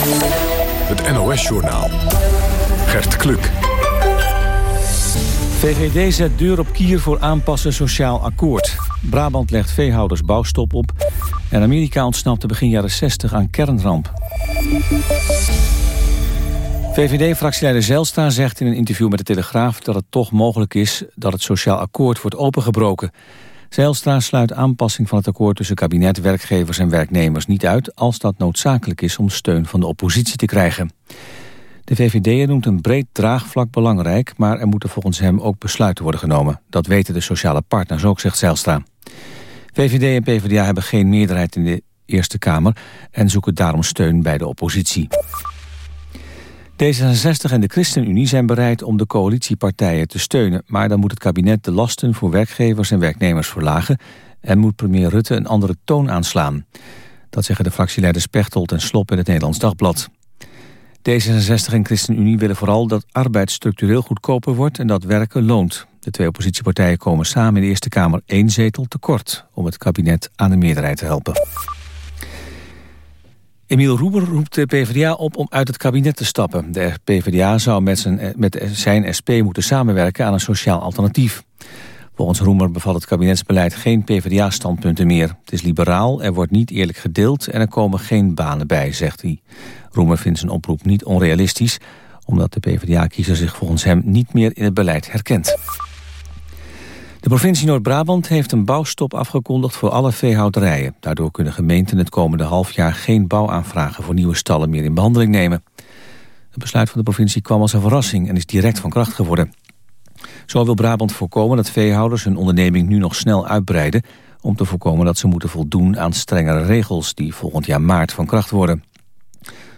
Het NOS-journaal. Gert Kluk. VVD zet deur op kier voor aanpassen sociaal akkoord. Brabant legt veehouders bouwstop op. En Amerika ontsnapte begin jaren 60 aan kernramp. VVD-fractieleider Zelstra zegt in een interview met de Telegraaf... dat het toch mogelijk is dat het sociaal akkoord wordt opengebroken. Zijlstra sluit aanpassing van het akkoord tussen kabinet, werkgevers en werknemers niet uit... als dat noodzakelijk is om steun van de oppositie te krijgen. De VVD noemt een breed draagvlak belangrijk... maar er moeten volgens hem ook besluiten worden genomen. Dat weten de sociale partners ook, zegt Zijlstra. VVD en PvdA hebben geen meerderheid in de Eerste Kamer... en zoeken daarom steun bij de oppositie. D66 en de ChristenUnie zijn bereid om de coalitiepartijen te steunen... maar dan moet het kabinet de lasten voor werkgevers en werknemers verlagen... en moet premier Rutte een andere toon aanslaan. Dat zeggen de fractieleiders Pechtold en Slop in het Nederlands Dagblad. D66 en ChristenUnie willen vooral dat arbeid structureel goedkoper wordt... en dat werken loont. De twee oppositiepartijen komen samen in de Eerste Kamer één zetel tekort... om het kabinet aan de meerderheid te helpen. Emiel Roemer roept de PvdA op om uit het kabinet te stappen. De PvdA zou met zijn, met zijn SP moeten samenwerken aan een sociaal alternatief. Volgens Roemer bevat het kabinetsbeleid geen PvdA-standpunten meer. Het is liberaal, er wordt niet eerlijk gedeeld en er komen geen banen bij, zegt hij. Roemer vindt zijn oproep niet onrealistisch... omdat de PvdA-kiezer zich volgens hem niet meer in het beleid herkent. De provincie Noord-Brabant heeft een bouwstop afgekondigd voor alle veehouderijen. Daardoor kunnen gemeenten het komende half jaar geen bouwaanvragen voor nieuwe stallen meer in behandeling nemen. Het besluit van de provincie kwam als een verrassing en is direct van kracht geworden. Zo wil Brabant voorkomen dat veehouders hun onderneming nu nog snel uitbreiden... om te voorkomen dat ze moeten voldoen aan strengere regels... die volgend jaar maart van kracht worden.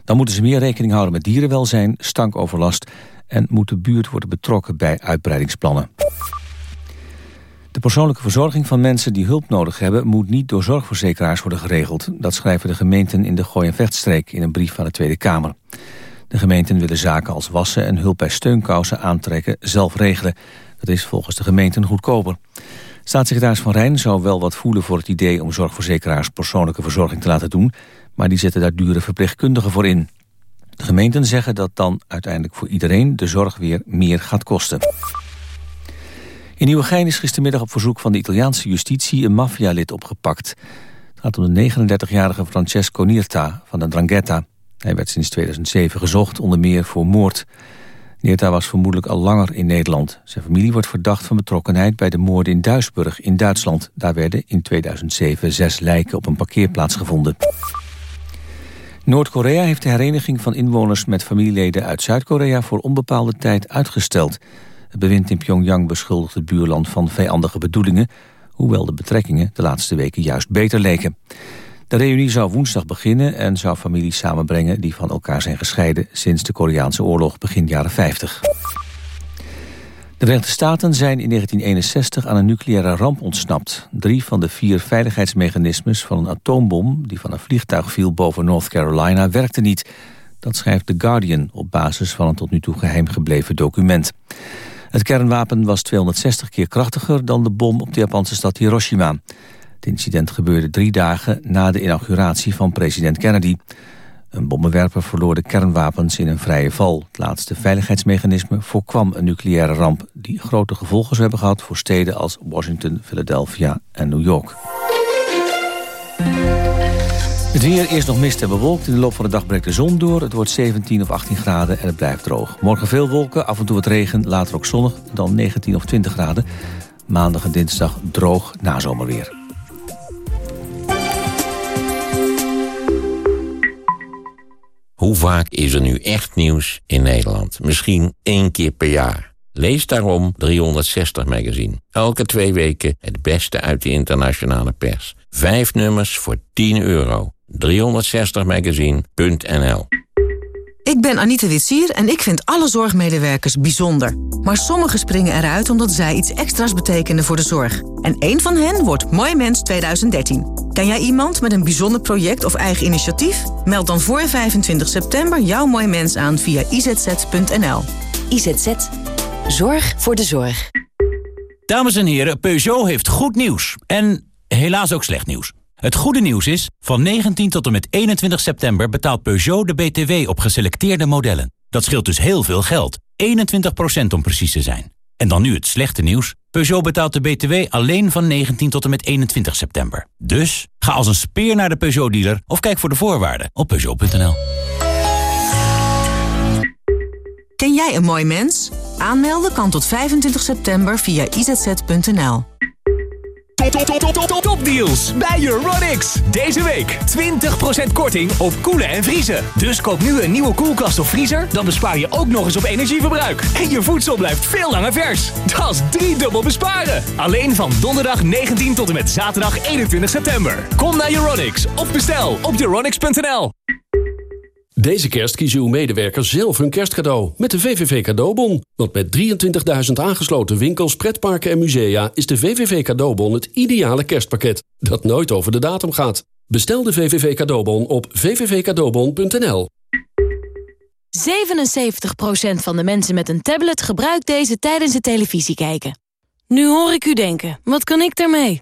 Dan moeten ze meer rekening houden met dierenwelzijn, stankoverlast... en moet de buurt worden betrokken bij uitbreidingsplannen. De persoonlijke verzorging van mensen die hulp nodig hebben... moet niet door zorgverzekeraars worden geregeld. Dat schrijven de gemeenten in de Gooi- en Vechtstreek... in een brief van de Tweede Kamer. De gemeenten willen zaken als wassen en hulp bij steunkousen aantrekken... zelf regelen. Dat is volgens de gemeenten goedkoper. Staatssecretaris Van Rijn zou wel wat voelen voor het idee... om zorgverzekeraars persoonlijke verzorging te laten doen... maar die zetten daar dure verpleegkundigen voor in. De gemeenten zeggen dat dan uiteindelijk voor iedereen... de zorg weer meer gaat kosten. In Nieuwegein is gistermiddag op verzoek van de Italiaanse justitie een maffialid opgepakt. Het gaat om de 39-jarige Francesco Nierta van de Drangheta. Hij werd sinds 2007 gezocht, onder meer voor moord. Nierta was vermoedelijk al langer in Nederland. Zijn familie wordt verdacht van betrokkenheid bij de moorden in Duisburg in Duitsland. Daar werden in 2007 zes lijken op een parkeerplaats gevonden. Noord-Korea heeft de hereniging van inwoners met familieleden uit Zuid-Korea voor onbepaalde tijd uitgesteld. Het bewind in Pyongyang beschuldigt het buurland van vijandige bedoelingen... hoewel de betrekkingen de laatste weken juist beter leken. De reunie zou woensdag beginnen en zou families samenbrengen... die van elkaar zijn gescheiden sinds de Koreaanse oorlog begin jaren 50. De Verenigde Staten zijn in 1961 aan een nucleaire ramp ontsnapt. Drie van de vier veiligheidsmechanismes van een atoombom... die van een vliegtuig viel boven North Carolina, werkten niet. Dat schrijft The Guardian op basis van een tot nu toe geheim gebleven document. Het kernwapen was 260 keer krachtiger dan de bom op de Japanse stad Hiroshima. Het incident gebeurde drie dagen na de inauguratie van president Kennedy. Een bommenwerper verloor de kernwapens in een vrije val. Het laatste veiligheidsmechanisme voorkwam een nucleaire ramp... die grote gevolgen zou hebben gehad voor steden als Washington, Philadelphia en New York. Het weer eerst nog mist en bewolkt. In de loop van de dag breekt de zon door. Het wordt 17 of 18 graden en het blijft droog. Morgen veel wolken, af en toe wat regen, later ook zonnig. Dan 19 of 20 graden. Maandag en dinsdag droog na zomerweer. Hoe vaak is er nu echt nieuws in Nederland? Misschien één keer per jaar. Lees daarom 360 Magazine. Elke twee weken het beste uit de internationale pers. Vijf nummers voor 10 euro. 360magazine.nl Ik ben Anita Witsier en ik vind alle zorgmedewerkers bijzonder. Maar sommigen springen eruit omdat zij iets extra's betekenen voor de zorg. En één van hen wordt Mooi Mens 2013. Ken jij iemand met een bijzonder project of eigen initiatief? Meld dan voor 25 september jouw Mooi Mens aan via izz.nl. IZZ. Zorg voor de zorg. Dames en heren, Peugeot heeft goed nieuws. En helaas ook slecht nieuws. Het goede nieuws is, van 19 tot en met 21 september betaalt Peugeot de BTW op geselecteerde modellen. Dat scheelt dus heel veel geld, 21% om precies te zijn. En dan nu het slechte nieuws. Peugeot betaalt de BTW alleen van 19 tot en met 21 september. Dus ga als een speer naar de Peugeot-dealer of kijk voor de voorwaarden op Peugeot.nl. Ken jij een mooi mens? Aanmelden kan tot 25 september via izz.nl. Topdeals bij Euronics. Deze week 20% korting op koelen en vriezen. Dus koop nu een nieuwe koelkast of vriezer, dan bespaar je ook nog eens op energieverbruik. En je voedsel blijft veel langer vers. Dat is driedubbel besparen. Alleen van donderdag 19 tot en met zaterdag 21 september. Kom naar Euronics of bestel op euronics.nl. Deze kerst kiezen uw medewerkers zelf hun kerstcadeau met de VVV Cadeaubon. Want met 23.000 aangesloten winkels, pretparken en musea... is de VVV Cadeaubon het ideale kerstpakket dat nooit over de datum gaat. Bestel de VVV Cadeaubon op vvvcadeaubon.nl 77% van de mensen met een tablet gebruikt deze tijdens het televisie kijken. Nu hoor ik u denken, wat kan ik daarmee?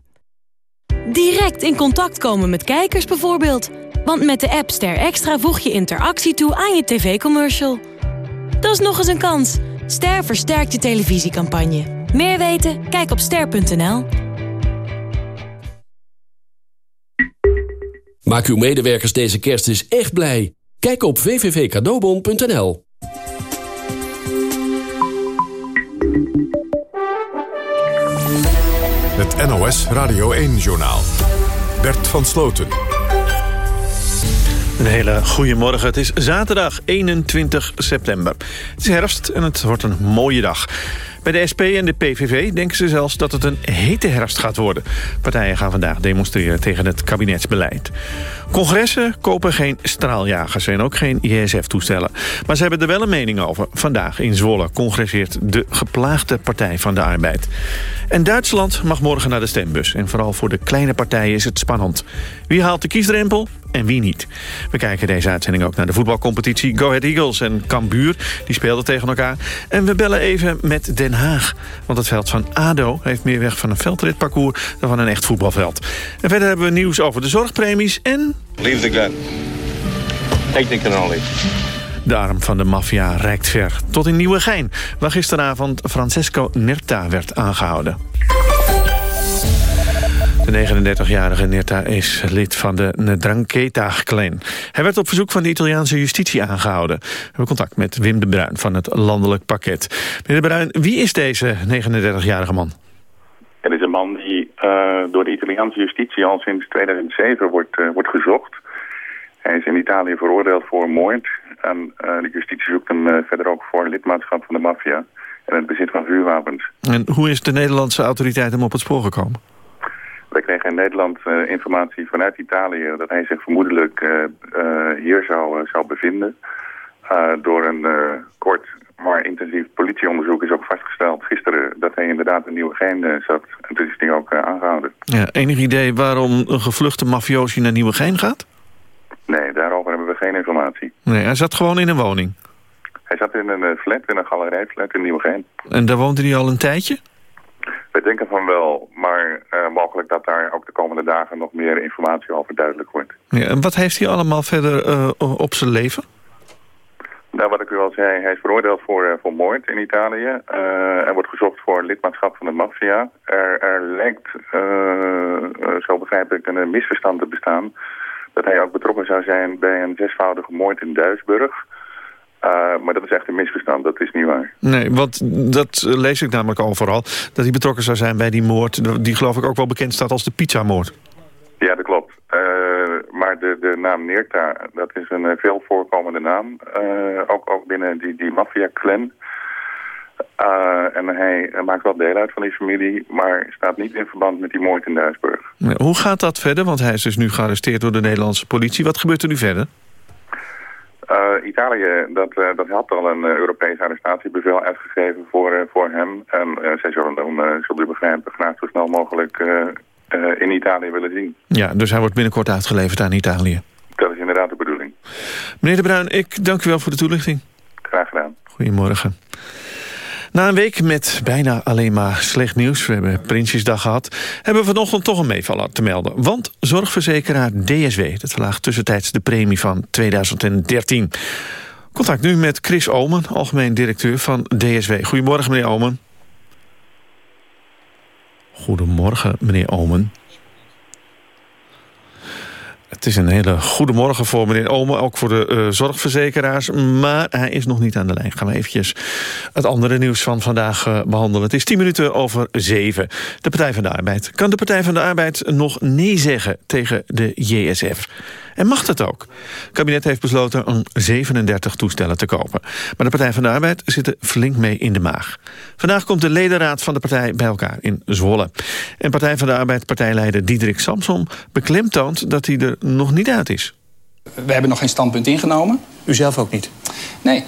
Direct in contact komen met kijkers bijvoorbeeld... Want met de app Ster Extra voeg je interactie toe aan je tv-commercial. Dat is nog eens een kans. Ster versterkt je televisiecampagne. Meer weten? Kijk op ster.nl. Maak uw medewerkers deze kerst eens echt blij. Kijk op www.cadeaubon.nl Het NOS Radio 1-journaal. Bert van Sloten. Een hele goede morgen. Het is zaterdag 21 september. Het is herfst en het wordt een mooie dag. Bij de SP en de PVV denken ze zelfs dat het een hete herfst gaat worden. Partijen gaan vandaag demonstreren tegen het kabinetsbeleid. Congressen kopen geen straaljagers en ook geen ISF-toestellen. Maar ze hebben er wel een mening over. Vandaag in Zwolle congresseert de geplaagde Partij van de Arbeid. En Duitsland mag morgen naar de stembus. En vooral voor de kleine partijen is het spannend. Wie haalt de kiesdrempel en wie niet? We kijken deze uitzending ook naar de voetbalcompetitie Go Ahead Eagles en Cambuur. Die speelden tegen elkaar. En we bellen even met Den Haag. Want het veld van ADO heeft meer weg van een veldritparcours... dan van een echt voetbalveld. En verder hebben we nieuws over de zorgpremies en... Leave the gun. Take the cannoli. De arm van de maffia reikt ver. Tot in Nieuwegein, waar gisteravond Francesco Nerta werd aangehouden. De 39-jarige Nerta is lid van de Ndrangheta-clan. Hij werd op verzoek van de Italiaanse justitie aangehouden. We hebben contact met Wim de Bruin van het Landelijk Pakket. Meneer de Bruin, wie is deze 39-jarige man? Het is een man die uh, door de Italiaanse justitie al sinds 2007 wordt, uh, wordt gezocht. Hij is in Italië veroordeeld voor moord. En uh, de justitie zoekt hem verder ook voor lidmaatschap van de maffia en het bezit van vuurwapens. En hoe is de Nederlandse autoriteit hem op het spoor gekomen? Wij kregen in Nederland uh, informatie vanuit Italië dat hij zich vermoedelijk uh, uh, hier zou, zou bevinden. door een kort maar intensief politieonderzoek is ook vastgesteld gisteren dat hij inderdaad een nieuwe geen zat. En toen is hij ook aangehouden. Ja, enig idee waarom een gevluchte mafiosi naar Nieuwegein gaat? Nee, daarover hebben we geen informatie. Nee, hij zat gewoon in een woning? Hij zat in een flat, in een galerijflat in Nieuwegein. En daar woonde hij al een tijdje? We denken van wel, maar uh, mogelijk dat daar ook de komende dagen nog meer informatie over duidelijk wordt. Ja, en wat heeft hij allemaal verder uh, op zijn leven? Nou, wat ik u al zei, hij is veroordeeld voor, uh, voor moord in Italië. er wordt gezocht voor lidmaatschap van de maffia. Er, er lijkt, zo begrijp ik, een misverstand te bestaan... dat hij ook betrokken zou zijn bij een zesvoudige moord in Duisburg... Uh, maar dat is echt een misverstand, dat is niet waar. Nee, want dat lees ik namelijk overal. Dat hij betrokken zou zijn bij die moord... die geloof ik ook wel bekend staat als de pizzamoord. Ja, dat klopt. Uh, maar de, de naam Neerta, dat is een veel voorkomende naam. Uh, ook, ook binnen die, die maffia-clan. en hij maakt wel deel uit van die familie... maar staat niet in verband met die moord in Duisburg. Hoe gaat dat verder? Want hij is dus nu gearresteerd door de Nederlandse politie. Wat gebeurt er nu verder? Uh, Italië, dat, uh, dat had al een uh, Europees arrestatiebevel uitgegeven voor, voor hem. En zij zullen dan, zullen u begrijpen, graag zo snel mogelijk in Italië willen zien. Ja, dus hij wordt binnenkort uitgeleverd aan Italië. Dat is inderdaad de bedoeling. Meneer De Bruin, ik dank u wel voor de toelichting. Graag gedaan. Goedemorgen. Na een week met bijna alleen maar slecht nieuws... we hebben Prinsjesdag gehad... hebben we vanochtend toch een meevaller te melden. Want zorgverzekeraar DSW... dat verlaagt tussentijds de premie van 2013. Contact nu met Chris Omen, algemeen directeur van DSW. Goedemorgen, meneer Omen. Goedemorgen, meneer Omen. Het is een hele goede morgen voor meneer Omen, ook voor de uh, zorgverzekeraars. Maar hij is nog niet aan de lijn. Gaan we eventjes het andere nieuws van vandaag uh, behandelen. Het is tien minuten over zeven. De Partij van de Arbeid. Kan de Partij van de Arbeid nog nee zeggen tegen de JSF? En mag dat ook? Het kabinet heeft besloten om 37 toestellen te kopen. Maar de Partij van de Arbeid zit er flink mee in de maag. Vandaag komt de ledenraad van de partij bij elkaar in Zwolle. En Partij van de Arbeid partijleider Diederik Samson beklemtoont dat hij er nog niet uit is. We hebben nog geen standpunt ingenomen. U zelf ook niet? Nee.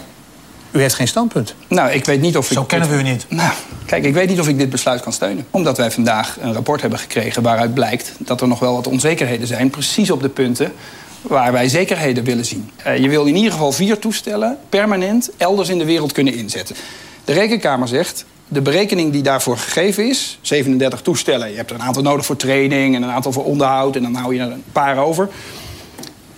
U heeft geen standpunt? Nou, ik weet niet of ik... Zo kennen we u niet. Nou, kijk, ik weet niet of ik dit besluit kan steunen. Omdat wij vandaag een rapport hebben gekregen waaruit blijkt... dat er nog wel wat onzekerheden zijn, precies op de punten waar wij zekerheden willen zien. Uh, je wil in ieder geval vier toestellen permanent elders in de wereld kunnen inzetten. De Rekenkamer zegt, de berekening die daarvoor gegeven is, 37 toestellen... je hebt er een aantal nodig voor training en een aantal voor onderhoud... en dan hou je er een paar over.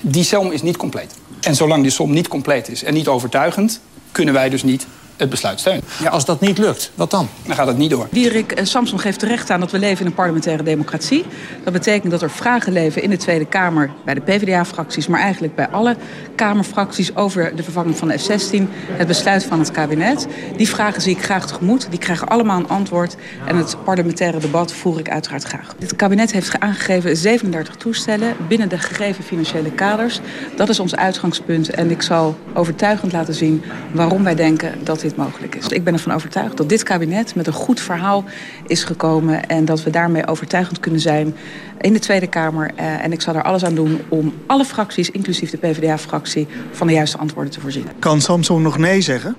Die som is niet compleet. En zolang die som niet compleet is en niet overtuigend... kunnen wij dus niet het besluit steunen. Ja, als dat niet lukt, wat dan? Dan gaat het niet door. Dierik en Samson geeft terecht aan dat we leven in een parlementaire democratie. Dat betekent dat er vragen leven in de Tweede Kamer... bij de PvdA-fracties, maar eigenlijk bij alle Kamerfracties... over de vervanging van de F-16, het besluit van het kabinet. Die vragen zie ik graag tegemoet. Die krijgen allemaal een antwoord. En het parlementaire debat voer ik uiteraard graag. Het kabinet heeft aangegeven 37 toestellen... binnen de gegeven financiële kaders. Dat is ons uitgangspunt. En ik zal overtuigend laten zien waarom wij denken... dat dit mogelijk is. Ik ben ervan overtuigd dat dit kabinet met een goed verhaal is gekomen... en dat we daarmee overtuigend kunnen zijn in de Tweede Kamer. Uh, en ik zal er alles aan doen om alle fracties, inclusief de PvdA-fractie... van de juiste antwoorden te voorzien. Kan Samson nog nee zeggen?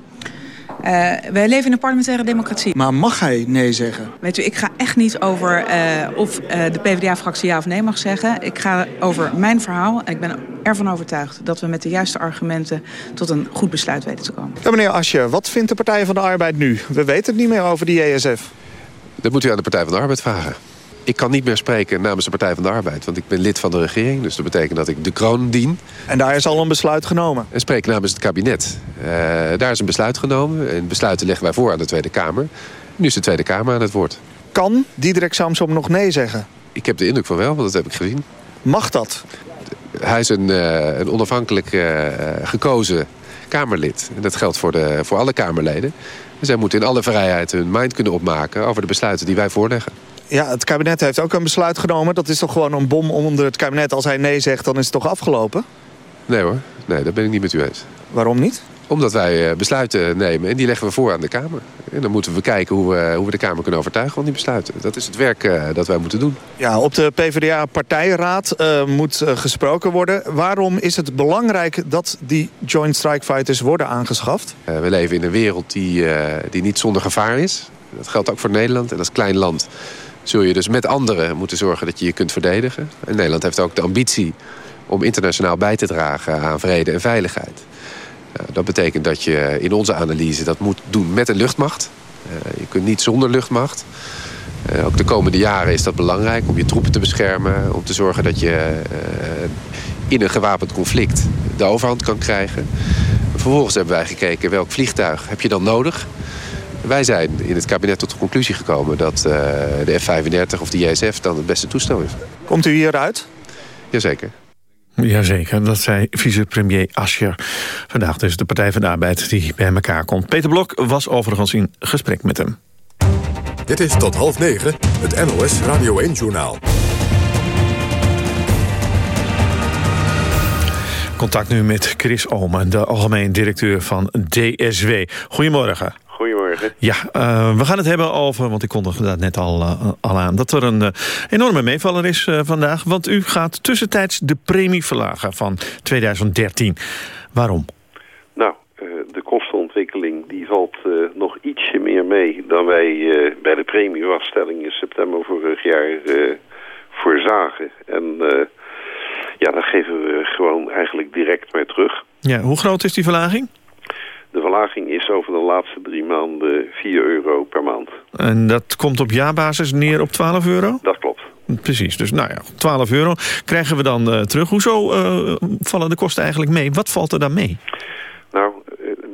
Uh, wij leven in een parlementaire democratie. Maar mag hij nee zeggen? Weet u, ik ga echt niet over uh, of uh, de PvdA-fractie ja of nee mag zeggen. Ik ga over mijn verhaal. En ik ben ervan overtuigd dat we met de juiste argumenten... tot een goed besluit weten te komen. Ja, meneer Asje, wat vindt de Partij van de Arbeid nu? We weten het niet meer over die ESF. Dat moet u aan de Partij van de Arbeid vragen. Ik kan niet meer spreken namens de Partij van de Arbeid. Want ik ben lid van de regering. Dus dat betekent dat ik de kroon dien. En daar is al een besluit genomen? En spreek namens het kabinet. Uh, daar is een besluit genomen. En besluiten leggen wij voor aan de Tweede Kamer. Nu is de Tweede Kamer aan het woord. Kan Diederik Samsom nog nee zeggen? Ik heb de indruk van wel, want dat heb ik gezien. Mag dat? Hij is een, uh, een onafhankelijk uh, gekozen Kamerlid. En dat geldt voor, de, voor alle Kamerleden. En zij moeten in alle vrijheid hun mind kunnen opmaken... over de besluiten die wij voorleggen ja, het kabinet heeft ook een besluit genomen. Dat is toch gewoon een bom onder het kabinet. Als hij nee zegt, dan is het toch afgelopen? Nee hoor, nee, dat ben ik niet met u eens. Waarom niet? Omdat wij besluiten nemen en die leggen we voor aan de Kamer. En dan moeten we kijken hoe we, hoe we de Kamer kunnen overtuigen van die besluiten. Dat is het werk uh, dat wij moeten doen. Ja, op de PvdA-partijraad uh, moet uh, gesproken worden. Waarom is het belangrijk dat die Joint Strike Fighters worden aangeschaft? we leven in een wereld die, die niet zonder gevaar is. Dat geldt ook voor Nederland. En als klein land zul je dus met anderen moeten zorgen dat je je kunt verdedigen. En Nederland heeft ook de ambitie om internationaal bij te dragen aan vrede en veiligheid. Uh, dat betekent dat je in onze analyse dat moet doen met een luchtmacht. Uh, je kunt niet zonder luchtmacht. Uh, ook de komende jaren is dat belangrijk om je troepen te beschermen. Om te zorgen dat je in een gewapend conflict de overhand kan krijgen. Vervolgens hebben wij gekeken welk vliegtuig heb je dan nodig. Wij zijn in het kabinet tot de conclusie gekomen dat uh, de F-35 of de JSF dan het beste toestel is. Komt u hieruit? Jazeker. Jazeker, dat zei vicepremier Ascher. Vandaag dus de Partij van de Arbeid die bij elkaar komt. Peter Blok was overigens in gesprek met hem. Dit is tot half negen, het NOS Radio 1-journaal. Contact nu met Chris Omen, de algemeen directeur van DSW. Goedemorgen. Goedemorgen. Ja, uh, we gaan het hebben over, want ik kondigde dat net al, uh, al aan... dat er een uh, enorme meevaller is vandaag. Want u gaat tussentijds de premie verlagen van 2013. Waarom? Nou, de kostenontwikkeling die valt nog ietsje meer mee... dan wij bij de premievaststelling in september vorig jaar voorzagen. En ja, dat geven we gewoon eigenlijk direct mee terug. Ja, hoe groot is die verlaging? De verlaging is over de laatste drie maanden 4 euro per maand. En dat komt op jaarbasis neer op 12 euro? Dat klopt. Precies, dus nou ja, 12 euro krijgen we dan uh, terug. Hoezo uh, vallen de kosten eigenlijk mee? Wat valt er dan mee? Nou,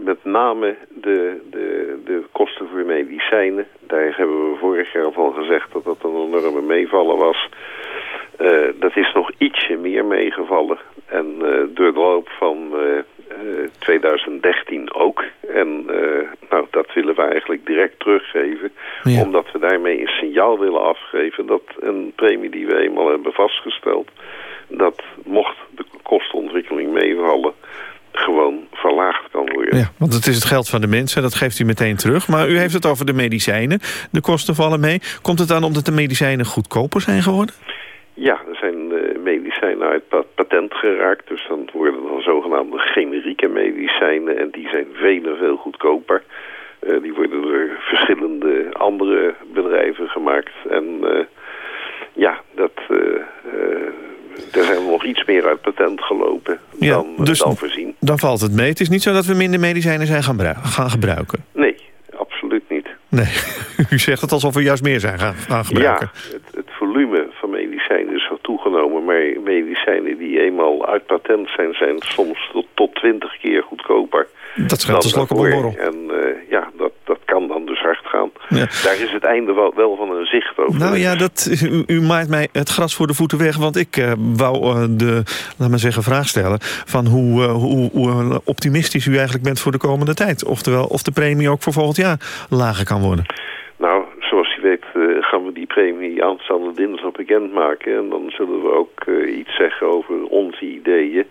met name de, de, de kosten voor medicijnen. Daar hebben we vorig jaar al van gezegd dat dat een enorme meevallen was. Uh, dat is nog ietsje meer meegevallen. En door de loop van 2013 ook. En uh, nou, dat willen we eigenlijk direct teruggeven. Ja. Omdat we daarmee een signaal willen afgeven dat een premie die we eenmaal hebben vastgesteld... dat mocht de kostenontwikkeling meevallen gewoon verlaagd kan worden. Ja, want het is het geld van de mensen, dat geeft u meteen terug. Maar u heeft het over de medicijnen. De kosten vallen mee. Komt het dan omdat de medicijnen goedkoper zijn geworden? Ja, er zijn uh, medicijnen uit patent geraakt. Dus dan worden zogenaamde generieke medicijnen. En die zijn veel en veel goedkoper. Uh, die worden door verschillende andere bedrijven gemaakt. En uh, ja, dat, daar zijn we nog iets meer uit patent gelopen ja, dan, dus dan voorzien. Dan valt het mee. Het is niet zo dat we minder medicijnen zijn gaan, gaan gebruiken. Nee, absoluut niet. Nee, u zegt het alsof we juist meer zijn gaan, gaan gebruiken. Ja, het, het volume van medicijnen is wel toegenomen. Maar medicijnen die eenmaal uit patent zijn, zijn soms tot, tot 20 keer goedkoper. Dat scheelt op een borrel. En uh, ja, dat, dat kan dan dus hard gaan. Ja. Daar is het einde wel, wel van een zicht over. Nou ja, dat, u, u, maait mij het gras voor de voeten weg. Want ik uh, wou uh, de, laat maar zeggen, vraag stellen... van hoe, hoe, hoe optimistisch u eigenlijk bent voor de komende tijd. Oftewel, of de premie ook voor volgend jaar lager kan worden. Nou, zoals u weet uh, gaan we die premie aanstaande dinsdag bekendmaken. En dan zullen we ook uh, iets zeggen over onze ideeën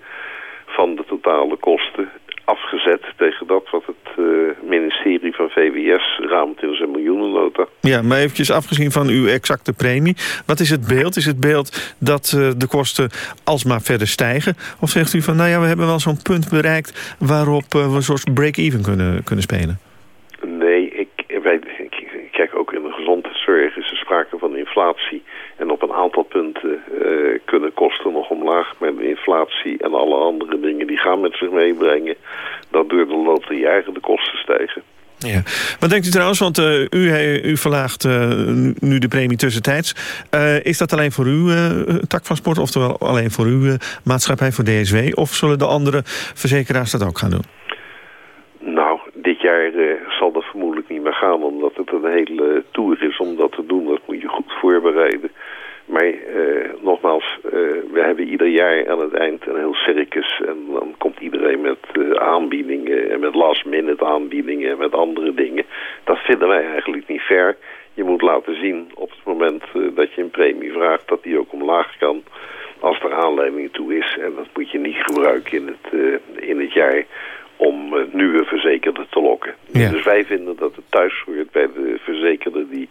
van de totale kosten. Afgezet tegen dat wat het uh, ministerie van VWS raamt in zijn miljoenennota. Ja, maar eventjes afgezien van uw exacte premie. Wat is het beeld? Is het beeld dat de kosten alsmaar verder stijgen? Of zegt u van, nou ja, we hebben wel zo'n punt bereikt... waarop we een soort break-even kunnen, kunnen spelen? Nee, ik, wij, ik, kijk ook in de gezondheidszorg is er sprake van inflatie. En op een aantal punten uh, kunnen kosten nog omlaag. Maar de inflatie en alle andere dingen die gaan met zich meebrengen... dat door de loop der jaren de kosten stijgen. Ja. Wat denkt u trouwens, want uh, u, u verlaagt uh, nu de premie tussentijds. Uh, is dat alleen voor uw tak van sport, oftewel alleen voor uw maatschappij, voor DSW? Of zullen de andere verzekeraars dat ook gaan doen? Nou, dit jaar zal dat vermoedelijk niet meer gaan, omdat een hele tour is om dat te doen. Dat moet je goed voorbereiden. Maar uh, nogmaals, uh, we hebben ieder jaar aan het eind een heel circus. En dan komt iedereen met uh, aanbiedingen en met last minute aanbiedingen en met andere dingen. Dat vinden wij eigenlijk niet fair. Je moet laten zien op het moment dat je een premie vraagt dat die ook omlaag kan. Als er aanleiding toe is. En dat moet je niet gebruiken in het, in het jaar om nieuwe verzekerden te lokken. Ja. Dus wij vinden dat het thuis hoort bij de verzekerden die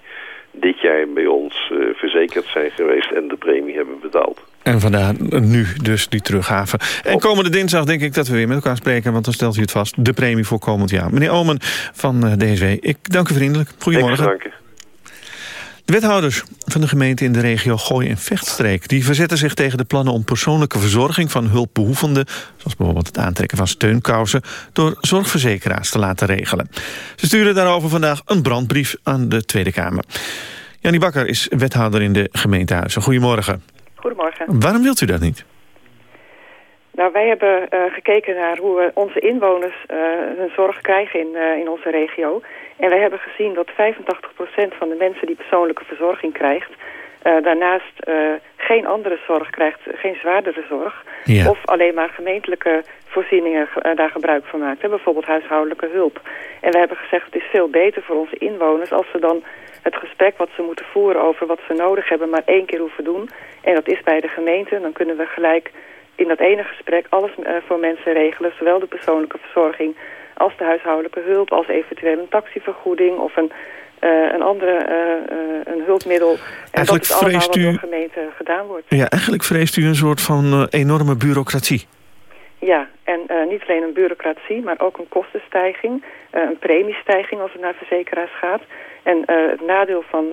dit jaar bij ons uh, verzekerd zijn geweest en de premie hebben betaald. En vandaar nu dus die teruggave. En komende dinsdag denk ik dat we weer met elkaar spreken... want dan stelt u het vast, de premie voor komend jaar. Meneer Omen van uh, DSW, ik dank u vriendelijk. Goedemorgen. Dank de wethouders van de gemeente in de regio Gooi en Vechtstreek... die verzetten zich tegen de plannen om persoonlijke verzorging van hulpbehoevenden... zoals bijvoorbeeld het aantrekken van steunkousen... door zorgverzekeraars te laten regelen. Ze sturen daarover vandaag een brandbrief aan de Tweede Kamer. Jannie Bakker is wethouder in de gemeentehuizen. Goedemorgen. Goedemorgen. Waarom wilt u dat niet? Nou, wij hebben uh, gekeken naar hoe we onze inwoners uh, hun zorg krijgen in, uh, in onze regio. En wij hebben gezien dat 85% van de mensen die persoonlijke verzorging krijgt... daarnaast geen andere zorg krijgt, geen zwaardere zorg... Ja. of alleen maar gemeentelijke voorzieningen daar gebruik van maakt. Hè? Bijvoorbeeld huishoudelijke hulp. En we hebben gezegd het is veel beter voor onze inwoners... als ze dan het gesprek wat ze moeten voeren over wat ze nodig hebben... maar één keer hoeven doen. En dat is bij de gemeente. Dan kunnen we gelijk in dat ene gesprek alles uh, voor mensen regelen. Zowel de persoonlijke verzorging als de huishoudelijke hulp... als eventueel een taxivergoeding of een, uh, een andere uh, een hulpmiddel. En eigenlijk dat is allemaal wat u... door de gemeente gedaan wordt. Ja, eigenlijk vreest u een soort van enorme bureaucratie. Ja, en niet alleen een bureaucratie, maar ook een kostenstijging. een premiestijging als het naar verzekeraars gaat. En het nadeel van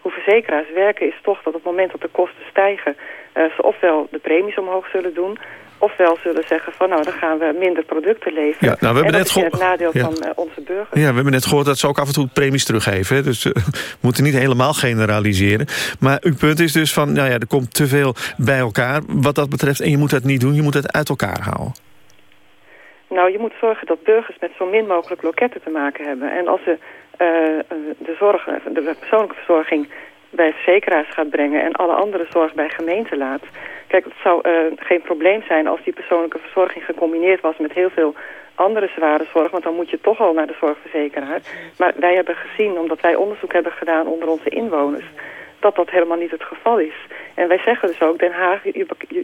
hoe verzekeraars werken is toch dat op het moment dat de kosten stijgen... Uh, ze ofwel de premies omhoog zullen doen... Ofwel zullen zeggen van nou, dan gaan we minder producten leveren. Ja, nou, we hebben en net dat is in geho- het nadeel Ja. van eh, onze burgers. Ja, we hebben net gehoord dat ze ook af en toe premies teruggeven. hè. Dus eh, we moeten niet helemaal generaliseren. Maar uw punt is dus van, nou ja, er komt te veel bij elkaar wat dat betreft. En je moet dat niet doen, je moet het uit elkaar houden. Nou, je moet zorgen dat burgers met zo min mogelijk loketten te maken hebben. En als ze eh, eh, de, zorg, de persoonlijke verzorging bij verzekeraars gaat brengen... en alle andere zorg bij gemeenten laat... Kijk, het zou eh, geen probleem zijn als die persoonlijke verzorging gecombineerd was... met heel veel andere zware zorg, want dan moet je toch al naar de zorgverzekeraar. Maar wij hebben gezien, omdat wij onderzoek hebben gedaan onder onze inwoners... dat dat helemaal niet het geval is. En wij zeggen dus ook, Den Haag,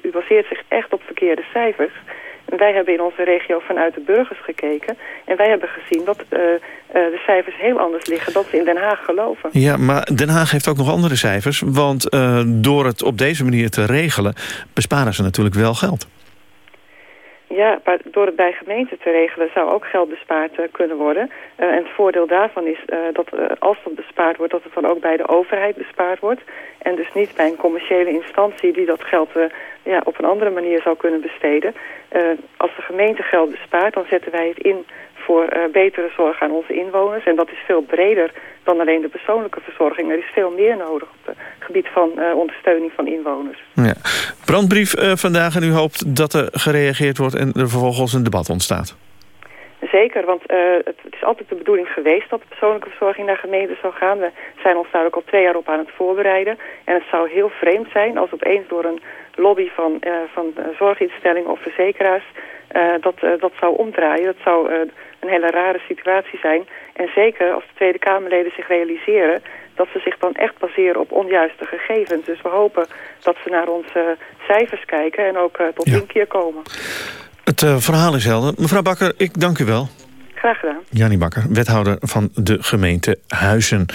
u baseert zich echt op verkeerde cijfers... En wij hebben in onze regio vanuit de burgers gekeken. En wij hebben gezien dat eh, eh, de cijfers heel anders liggen dan ze in Den Haag geloven. Ja, maar Den Haag heeft ook nog andere cijfers. Want eh, door het op deze manier te regelen... besparen ze natuurlijk wel geld. Ja, maar door het bij gemeenten te regelen zou ook geld bespaard kunnen worden. En het voordeel daarvan is dat als dat bespaard wordt, dat het dan ook bij de overheid bespaard wordt. En dus niet bij een commerciële instantie die dat geld ja, op een andere manier zou kunnen besteden. Eh, als de gemeente geld bespaart, dan zetten wij het in voor eh, betere zorg aan onze inwoners. En dat is veel breder dan alleen de persoonlijke verzorging. Er is veel meer nodig op het gebied van eh, ondersteuning van inwoners. Ja. Brandbrief vandaag en u hoopt dat er gereageerd wordt... en er vervolgens een debat ontstaat. Zeker, want eh, het, het is altijd de bedoeling geweest dat de persoonlijke verzorging naar gemeenten zou gaan. We zijn ons daar ook al twee jaar op aan het voorbereiden. En het zou heel vreemd zijn als opeens door een lobby van, eh, van eh, zorginstellingen of verzekeraars dat, dat zou omdraaien. Dat zou een hele rare situatie zijn. En zeker als de Tweede Kamerleden zich realiseren dat ze zich dan echt baseren op onjuiste gegevens. Dus we hopen dat ze naar onze cijfers kijken en ook tot inkeer komen. Het eh, verhaal is helder. Mevrouw Bakker, ik dank u wel. Graag gedaan. Jannie Bakker, wethouder van de gemeente Huizen.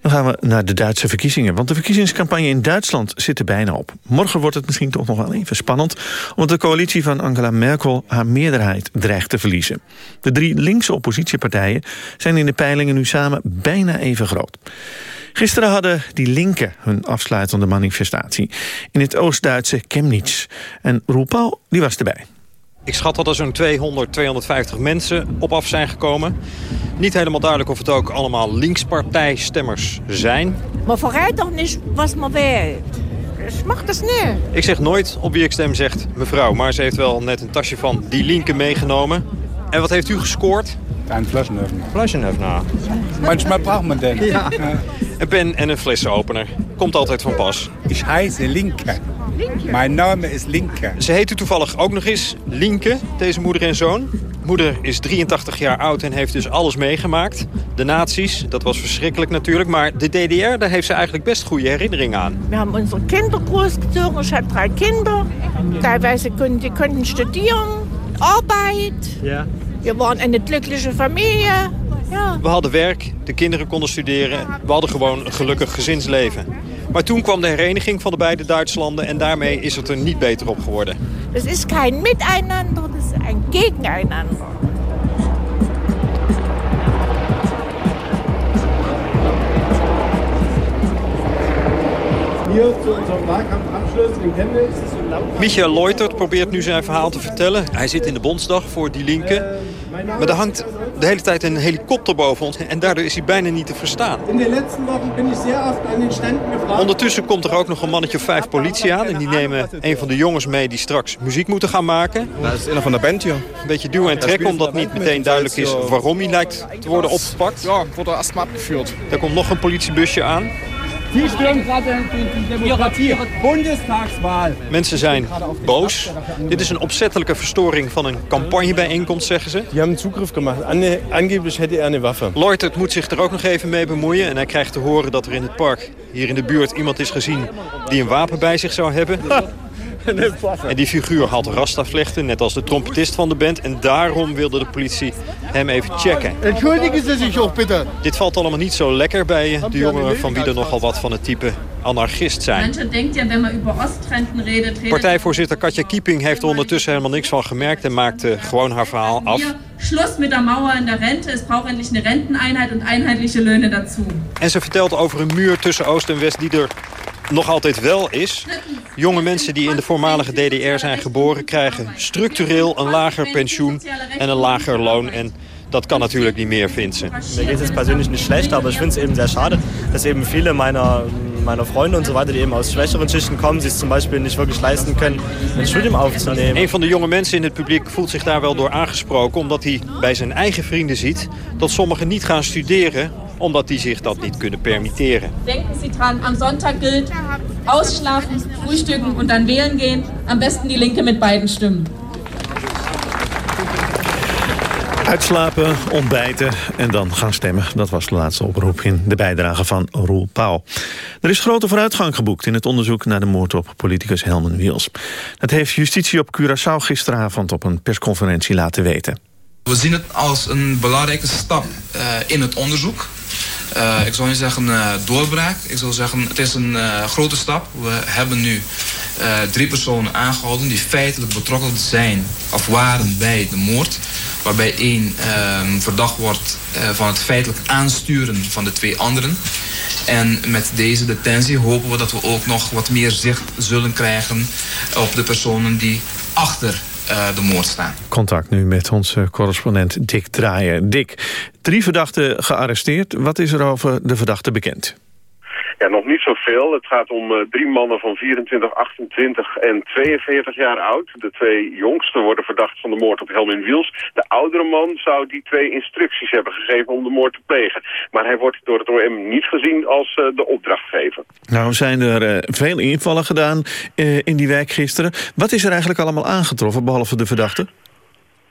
Dan gaan we naar de Duitse verkiezingen. Want de verkiezingscampagne in Duitsland zit er bijna op. Morgen wordt het misschien toch nog wel even spannend... omdat de coalitie van Angela Merkel haar meerderheid dreigt te verliezen. De drie linkse oppositiepartijen zijn in de peilingen nu samen bijna even groot. Gisteren hadden die linken hun afsluitende manifestatie... in het Oost-Duitse Chemnitz. En Roel Pauw, die was erbij. Ik schat dat er zo'n 200, 250 mensen op af zijn gekomen. Niet helemaal duidelijk of het ook allemaal linkspartijstemmers zijn. Maar verrät doch nicht, was wählt. Ich mach das nicht. Ik zeg nooit op wie ik stem, zegt mevrouw. Maar ze heeft wel net een tasje van die linken meegenomen. En wat heeft u gescoord? Ein Flaschenöffner. Flaschenöffner. Manchmal braucht man den. Ja. Een pen en een flessenopener. Komt altijd van pas. Ich heiße Linke. Mijn naam is Linke. Ze heet u toevallig ook nog eens Linke, deze moeder en zoon. Moeder is 83 jaar oud en heeft dus alles meegemaakt. De nazi's, dat was verschrikkelijk natuurlijk. Maar de DDR, daar heeft ze eigenlijk best goede herinneringen aan. Wir haben unsere Kinder großgezogen. Ich habe drei Kinder. Teilweise konnten die konnten studieren, Arbeit. Ja. Wir waren eine glückliche Familie. Ja. We hadden werk, de kinderen konden studeren. We hadden gewoon een gelukkig gezinsleven. Maar toen kwam de hereniging van de beide Duitslanden... en daarmee is het er niet beter op geworden. Das ist kein Miteinander, das ist ein Gegeneinander. Michael Leutert probeert nu zijn verhaal te vertellen. Hij zit in de Bondsdag voor die linken. Maar er hangt de hele tijd een helikopter boven ons... en daardoor is hij bijna niet te verstaan. In den letzten Wochen bin ich sehr oft an den Ständen gefragt. Ondertussen komt er ook nog een mannetje of vijf politie aan... en die nemen een van de jongens mee die straks muziek moeten gaan maken. Dat is een van de band, joh. Een beetje duwen en trekken, omdat niet meteen duidelijk is waarom hij lijkt te worden opgepakt. Ja, wordt er erstmal abgeführt. Er komt nog een politiebusje aan. Sie stürmen gerade die Demokratie. Bundestagswahl. Mensen zijn boos. Dit is een opzettelijke verstoring van een campagnebijeenkomst, zeggen ze. Die hebben Zugriff. Anne, angeblich hätte er eine Waffe. Leutert moet zich er ook nog even mee bemoeien. En hij krijgt te horen dat er in het park, hier in de buurt, iemand is gezien die een wapen bij zich zou hebben. En die figuur had rastaflechten, net als de trompetist van de band. En daarom wilde de politie hem even checken. Entschuldigen auch bitte. Dit valt allemaal niet zo lekker bij de jongeren van wie er nogal wat van het type anarchist zijn. Partijvoorzitter Katja Kieping heeft er ondertussen helemaal niks van gemerkt... en maakte gewoon haar verhaal af. Schluss mit der Mauer in der Rente. Es braucht endlich eine Renteneinheit und einheitliche Löhne dazu. En ze vertelt over een muur tussen Oost en West die er nog altijd wel is... jonge mensen die in de voormalige DDR zijn geboren... krijgen structureel een lager pensioen en een lager loon... En dat kan natuurlijk niet meer, vindt ze. Mir geht es persönlich nicht schlecht, aber ich finde es eben sehr schade, dass eben viele meiner, meiner Freunde und so weiter, die eben aus schwächeren Schichten kommen, sich zum Beispiel nicht wirklich leisten können, ein Studium aufzunehmen. Een van de jonge mensen in het publiek voelt zich daar wel door aangesproken... omdat hij bij zijn eigen vrienden ziet dat sommigen niet gaan studeren... omdat die zich dat niet kunnen permitteren. Denken Sie dran, am Sonntag gilt ausschlafen, frühstücken und dann wählen gehen. Am besten die Linke mit beiden Stimmen. Uitslapen, ontbijten en dan gaan stemmen. Dat was de laatste oproep in de bijdrage van Roel Pauw. Er is grote vooruitgang geboekt in het onderzoek naar de moord op politicus Helmen Wiels. Dat heeft justitie op Curaçao gisteravond op een persconferentie laten weten. We zien het als een belangrijke stap uh, in het onderzoek. Uh, ik zou niet zeggen uh, doorbraak. Ik zou zeggen het is een grote stap. We hebben nu drie personen aangehouden die feitelijk betrokken zijn of waren bij de moord waarbij één um, verdacht wordt van het feitelijk aansturen van de twee anderen. En met deze detentie hopen we dat we ook nog wat meer zicht zullen krijgen op de personen die achter de moord staan. Contact nu met onze correspondent Dick Draaier. Dick, drie verdachten gearresteerd. Wat is er over de verdachten bekend? Ja, nog niet zoveel. Het gaat om uh, drie mannen van 24, 28 en 42 jaar oud. De twee jongsten worden verdacht van de moord op Helmin Wiels. De oudere man zou die twee instructies hebben gegeven om de moord te plegen. Maar hij wordt door het OM niet gezien als uh, de opdrachtgever. Nou zijn er uh, veel invallen gedaan in die wijk gisteren. Wat is er eigenlijk allemaal aangetroffen, behalve de verdachten?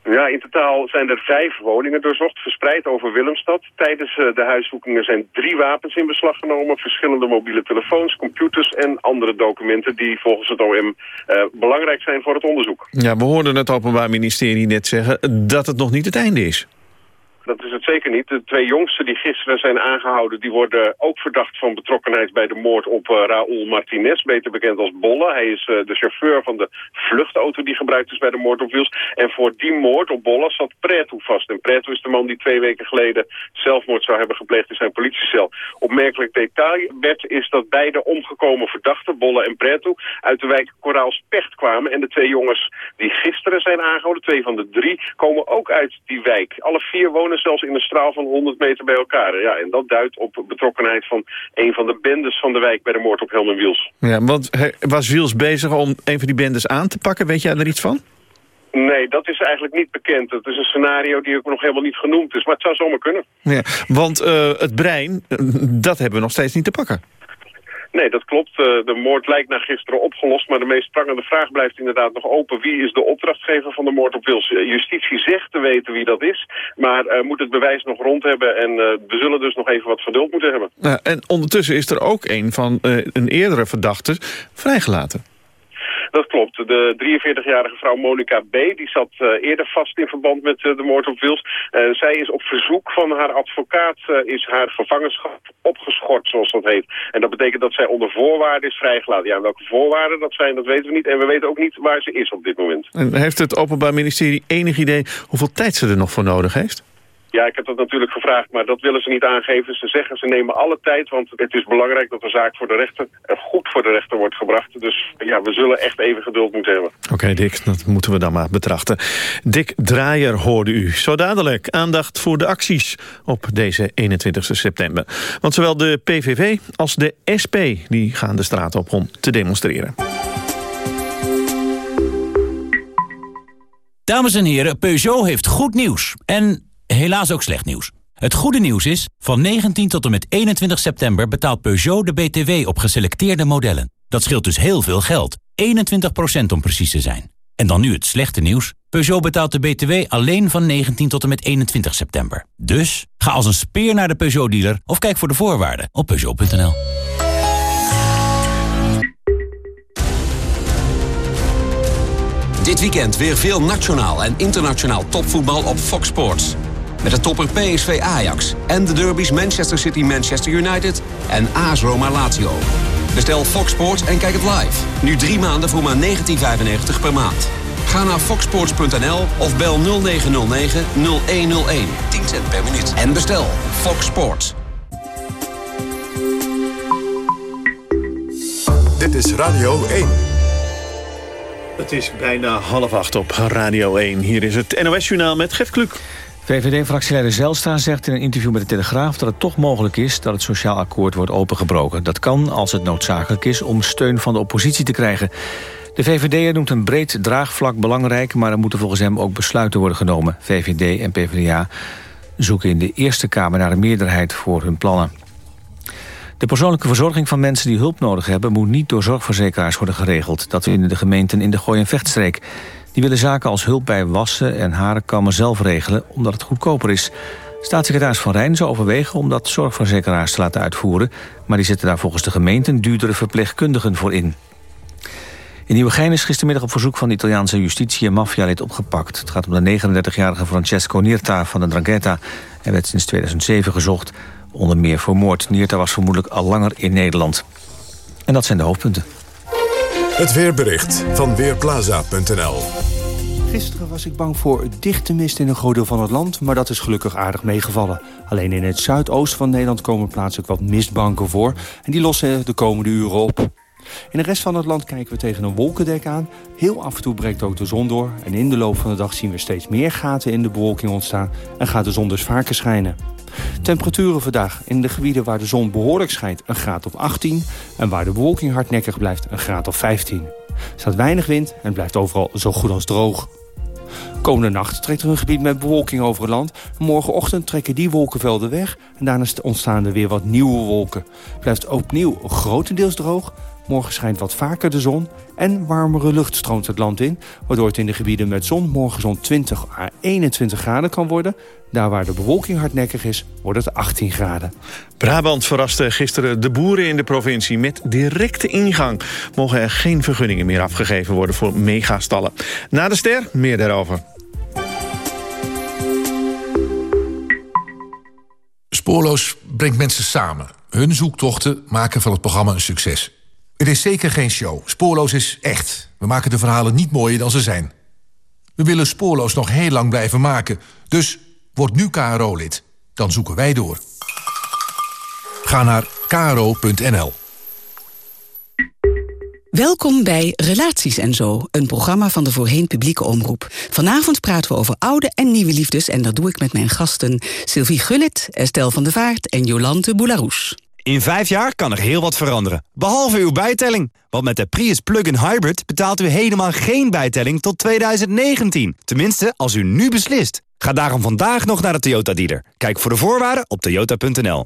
Ja, in totaal zijn er vijf woningen doorzocht, verspreid over Willemstad. Tijdens de huiszoekingen zijn drie wapens in beslag genomen, verschillende mobiele telefoons, computers en andere documenten die volgens het OM uh, belangrijk zijn voor het onderzoek. Ja, we hoorden het Openbaar Ministerie net zeggen dat het nog niet het einde is. Dat is het zeker niet. De twee jongsten die gisteren zijn aangehouden... die worden ook verdacht van betrokkenheid bij de moord op uh, Raúl Martinez. Beter bekend als Bolle. Hij is uh, de chauffeur van de vluchtauto die gebruikt is bij de moord op Wils. En voor die moord op Bolle zat Preto vast. En Preto is de man die twee weken geleden zelfmoord zou hebben gepleegd in zijn politiecel. Opmerkelijk detail, Bert, is dat beide omgekomen verdachten, Bolle en Preto, uit de wijk Koraalspecht kwamen. En de twee jongens die gisteren zijn aangehouden, twee van de drie, komen ook uit die wijk. Alle vier wonen zelfs in een straal van 100 meter bij elkaar. Ja, en dat duidt op betrokkenheid van een van de bendes van de wijk bij de moord op Helmen Wiels. Ja, want was Wiels bezig om een van die bendes aan te pakken? Weet jij er iets van? Nee, dat is eigenlijk niet bekend. Dat is een scenario die ook nog helemaal niet genoemd is. Maar het zou zomaar kunnen. Ja, want uh, het brein, dat hebben we nog steeds niet te pakken. Nee, dat klopt. De moord lijkt na gisteren opgelost, maar de meest prangende vraag blijft inderdaad nog open. Wie is de opdrachtgever van de moord op Wils? Justitie zegt te weten wie dat is, maar uh, moet het bewijs nog rond hebben en we zullen dus nog even wat geduld moeten hebben. En ondertussen is er ook een van een eerdere verdachte vrijgelaten. Dat klopt. De 43-jarige vrouw Monica B. die zat uh, eerder vast in verband met uh, de moord op Wils. Uh, zij is op verzoek van haar advocaat is haar gevangenschap opgeschort, zoals dat heet. En dat betekent dat zij onder voorwaarden is vrijgelaten. Ja, welke voorwaarden dat zijn, dat weten we niet. En we weten ook niet waar ze is op dit moment. En heeft het Openbaar Ministerie enig idee hoeveel tijd ze er nog voor nodig heeft? Ja, ik heb dat natuurlijk gevraagd, maar dat willen ze niet aangeven. Ze zeggen ze nemen alle tijd, want het is belangrijk dat de zaak voor de rechter goed voor de rechter wordt gebracht. Dus ja, we zullen echt even geduld moeten hebben. Oké, okay, Dick, dat moeten we dan maar betrachten. Dick Draaier hoorde u. Zo dadelijk aandacht voor de acties op deze 21 september. Want zowel de PVV als de SP die gaan de straat op om te demonstreren. Dames en heren, Peugeot heeft goed nieuws. En helaas ook slecht nieuws. Het goede nieuws is, van 19 tot en met 21 september betaalt Peugeot de BTW op geselecteerde modellen. Dat scheelt dus heel veel geld, 21% om precies te zijn. En dan nu het slechte nieuws. Peugeot betaalt de BTW alleen van 19 tot en met 21 september. Dus ga als een speer naar de Peugeot-dealer of kijk voor de voorwaarden op Peugeot.nl. Dit weekend weer veel nationaal en internationaal topvoetbal op Fox Sports. Met de topper PSV Ajax en de derbies Manchester City Manchester United en AS Roma Lazio. Bestel Fox Sports en kijk het live. Nu drie maanden voor maar 19,95 per maand. Ga naar foxsports.nl of bel 0909 0101. 10 cent per minuut. En bestel Fox Sports. is Radio 1. Het is bijna half acht op Radio 1. Hier is het NOS-journaal met Gert Kluk. VVD-fractieleider Zelstra zegt in een interview met de Telegraaf... dat het toch mogelijk is dat het sociaal akkoord wordt opengebroken. Dat kan als het noodzakelijk is om steun van de oppositie te krijgen. De VVD noemt een breed draagvlak belangrijk... maar er moeten volgens hem ook besluiten worden genomen. VVD en PvdA zoeken in de Eerste Kamer naar een meerderheid voor hun plannen. De persoonlijke verzorging van mensen die hulp nodig hebben... moet niet door zorgverzekeraars worden geregeld. Dat vinden de gemeenten in de Gooi- en Vechtstreek. Die willen zaken als hulp bij wassen en harenkammen zelf regelen... omdat het goedkoper is. Staatssecretaris Van Rijn zou overwegen om dat zorgverzekeraars te laten uitvoeren... maar die zetten daar volgens de gemeenten duurdere verpleegkundigen voor in. In Nieuwegein is gistermiddag op verzoek van de Italiaanse justitie een maffialid opgepakt. Het gaat om de 39-jarige Francesco Nierta van de Drangheta. Hij werd sinds 2007 gezocht, onder meer voor moord. Nierta was vermoedelijk al langer in Nederland. En dat zijn de hoofdpunten. Het weerbericht van Weerplaza.nl Gisteren was ik bang voor dichte mist in een groot deel van het land... maar dat is gelukkig aardig meegevallen. Alleen in het zuidoosten van Nederland komen plaatselijk wat mistbanken voor... en die lossen de komende uren op. In de rest van het land kijken we tegen een wolkendek aan. Heel af en toe breekt ook de zon door. En in de loop van de dag zien we steeds meer gaten in de bewolking ontstaan... en gaat de zon dus vaker schijnen. Temperaturen vandaag in de gebieden waar de zon behoorlijk schijnt een graad of 18... en waar de bewolking hardnekkig blijft een graad of 15. Er staat weinig wind en blijft overal zo goed als droog. Komende nacht trekt er een gebied met bewolking over het land. Morgenochtend trekken die wolkenvelden weg en daarna ontstaan er weer wat nieuwe wolken. Blijft opnieuw grotendeels droog, Morgen schijnt wat vaker de zon en warmere lucht stroomt het land in... waardoor het in de gebieden met zon morgen zo'n 20 à 21 graden kan worden. Daar waar de bewolking hardnekkig is, wordt het 18 graden. Brabant verraste gisteren de boeren in de provincie met directe ingang. Mogen er geen vergunningen meer afgegeven worden voor megastallen. Na de ster, meer daarover. Spoorloos brengt mensen samen. Hun zoektochten maken van het programma een succes. Het is zeker geen show. Spoorloos is echt. We maken de verhalen niet mooier dan ze zijn. We willen Spoorloos nog heel lang blijven maken. Dus word nu KRO-lid. Dan zoeken wij door. Ga naar kro.nl. Welkom bij Relaties en Zo, een programma van de voorheen publieke omroep. Vanavond praten we over oude en nieuwe liefdes... en dat doe ik met mijn gasten Sylvie Gullit, Estelle van de Vaart en Jolante Boularoes. In vijf jaar kan er heel wat veranderen, behalve uw bijtelling. Want met de Prius Plug-in Hybrid betaalt u helemaal geen bijtelling tot 2019. Tenminste, als u nu beslist. Ga daarom vandaag nog naar de Toyota dealer. Kijk voor de voorwaarden op toyota.nl.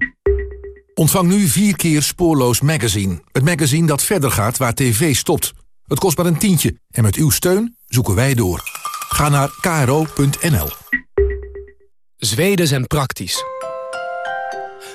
Ontvang nu vier keer Spoorloos Magazine. Het magazine dat verder gaat waar tv stopt. Het kost maar een tientje en met uw steun zoeken wij door. Ga naar kro.nl. Zweden zijn praktisch.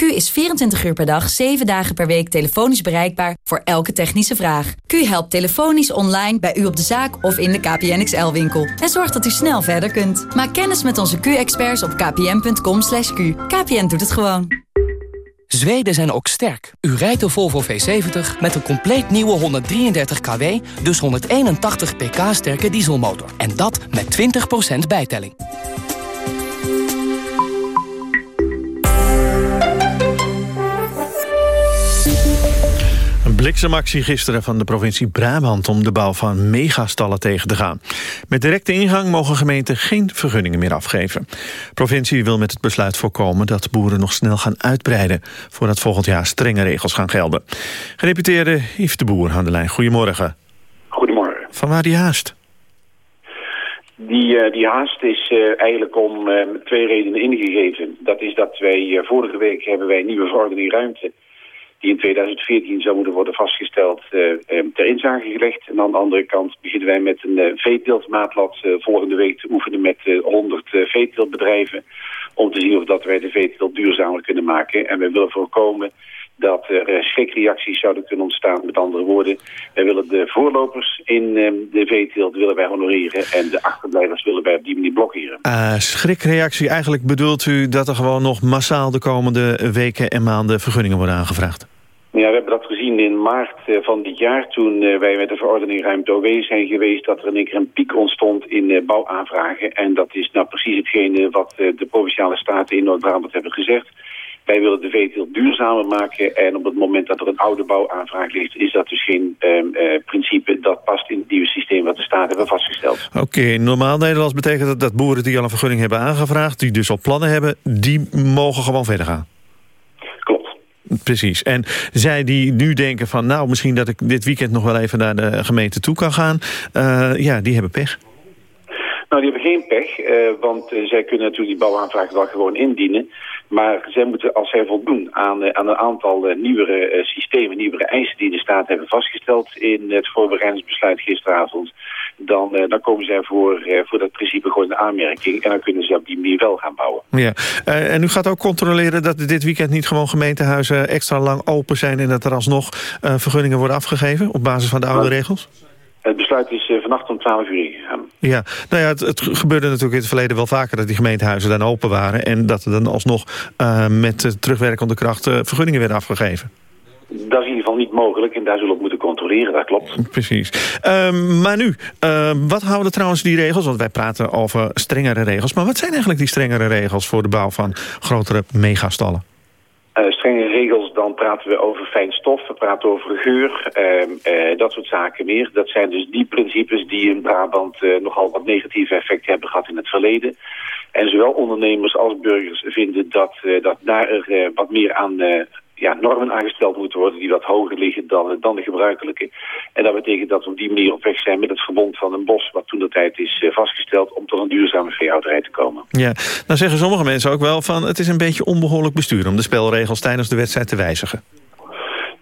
Q is 24 uur per dag, 7 dagen per week telefonisch bereikbaar voor elke technische vraag. Q helpt telefonisch online bij u op de zaak of in de KPN XL-winkel. En zorgt dat u snel verder kunt. Maak kennis met onze Q-experts op kpn.com. /q. KPN doet het gewoon. Zweden zijn ook sterk. U rijdt de Volvo V70 met een compleet nieuwe 133 kW, dus 181 pk sterke dieselmotor. En dat met 20% bijtelling. Bliksemactie gisteren van de provincie Brabant... om de bouw van megastallen tegen te gaan. Met directe ingang mogen gemeenten geen vergunningen meer afgeven. De provincie wil met het besluit voorkomen dat boeren nog snel gaan uitbreiden... voordat volgend jaar strenge regels gaan gelden. Gedeputeerde Yves de Boer aan de lijn. Goedemorgen. Goedemorgen. Van waar die haast? Die, uh, die haast is uh, eigenlijk om uh, twee redenen ingegeven. Dat is dat wij vorige week hebben wij een nieuwe verordening ruimte die in 2014 zou moeten worden vastgesteld, ter inzage gelegd. En aan de andere kant beginnen wij met een veeteeltmaatlat volgende week te oefenen met 100 veeteeltbedrijven. Om te zien of dat wij de veeteelt duurzamer kunnen maken. En wij willen voorkomen dat er eh, schrikreacties zouden kunnen ontstaan. Met andere woorden, wij willen de voorlopers in ehm, de veeteelt willen wij honoreren... en de achterblijvers willen wij op die manier blokkeren. Uh, schrikreactie, eigenlijk bedoelt u dat er gewoon nog massaal de komende weken en maanden vergunningen worden aangevraagd? Ja, we hebben dat gezien in maart eh, van dit jaar toen wij met de verordening ruimte OW zijn geweest dat er in één keer een piek ontstond in bouwaanvragen. En dat is nou precies hetgene wat de Provinciale Staten in Noord-Brabant hebben gezegd. Wij willen de veeteelt duurzamer maken. En op het moment dat er een oude bouwaanvraag ligt... is dat dus geen um, principe dat past in het nieuwe systeem... wat de Staten hebben vastgesteld. Oké, normaal Nederlands betekent dat dat boeren die al een vergunning hebben aangevraagd... die dus al plannen hebben, die mogen gewoon verder gaan? Klopt. Precies. En zij die nu denken van... nou, misschien dat ik dit weekend nog wel even naar de gemeente toe kan gaan... Uh, ja, die hebben pech. Nou, die hebben geen pech, uh, want uh, zij kunnen natuurlijk die bouwaanvraag wel gewoon indienen. Maar zij moeten, als zij voldoen aan, uh, aan een aantal nieuwere systemen, nieuwere eisen die de Staat hebben vastgesteld in het voorbereidingsbesluit gisteravond, dan, dan komen zij voor, voor dat principe gewoon in aanmerking. En dan kunnen ze op die manier wel gaan bouwen. Ja, en u gaat ook controleren dat dit weekend niet gewoon gemeentehuizen extra lang open zijn en dat er alsnog vergunningen worden afgegeven op basis van de oude regels? Het besluit is vannacht om 12 uur ingegaan. Ja, nou ja, het, het, gebeurde natuurlijk in het verleden wel vaker... dat die gemeentehuizen dan open waren... en dat er dan alsnog uh, met terugwerkende kracht uh, vergunningen werden afgegeven. Dat is in ieder geval niet mogelijk en daar zullen we op moeten controleren, dat klopt. Precies. Ehm, maar nu, ehm, wat houden trouwens die regels? Want wij praten over strengere regels. Maar wat zijn eigenlijk die strengere regels voor de bouw van grotere megastallen? Uh, strenge regels, praten we over fijn stof, we praten over geur, uh, dat soort zaken meer. Dat zijn dus die principes die in Brabant nogal wat negatieve effecten hebben gehad in het verleden. En zowel ondernemers als burgers vinden dat, dat daar wat meer aan ja, normen aangesteld moeten worden die wat hoger liggen dan, dan de gebruikelijke. En dat betekent dat we op die manier op weg zijn met het verbond van een bos... wat toen de tijd is uh, vastgesteld om tot een duurzame veehouderij te komen. Ja, nou zeggen sommige mensen ook wel van... het is een beetje onbehoorlijk bestuur om de spelregels tijdens de wedstrijd te wijzigen.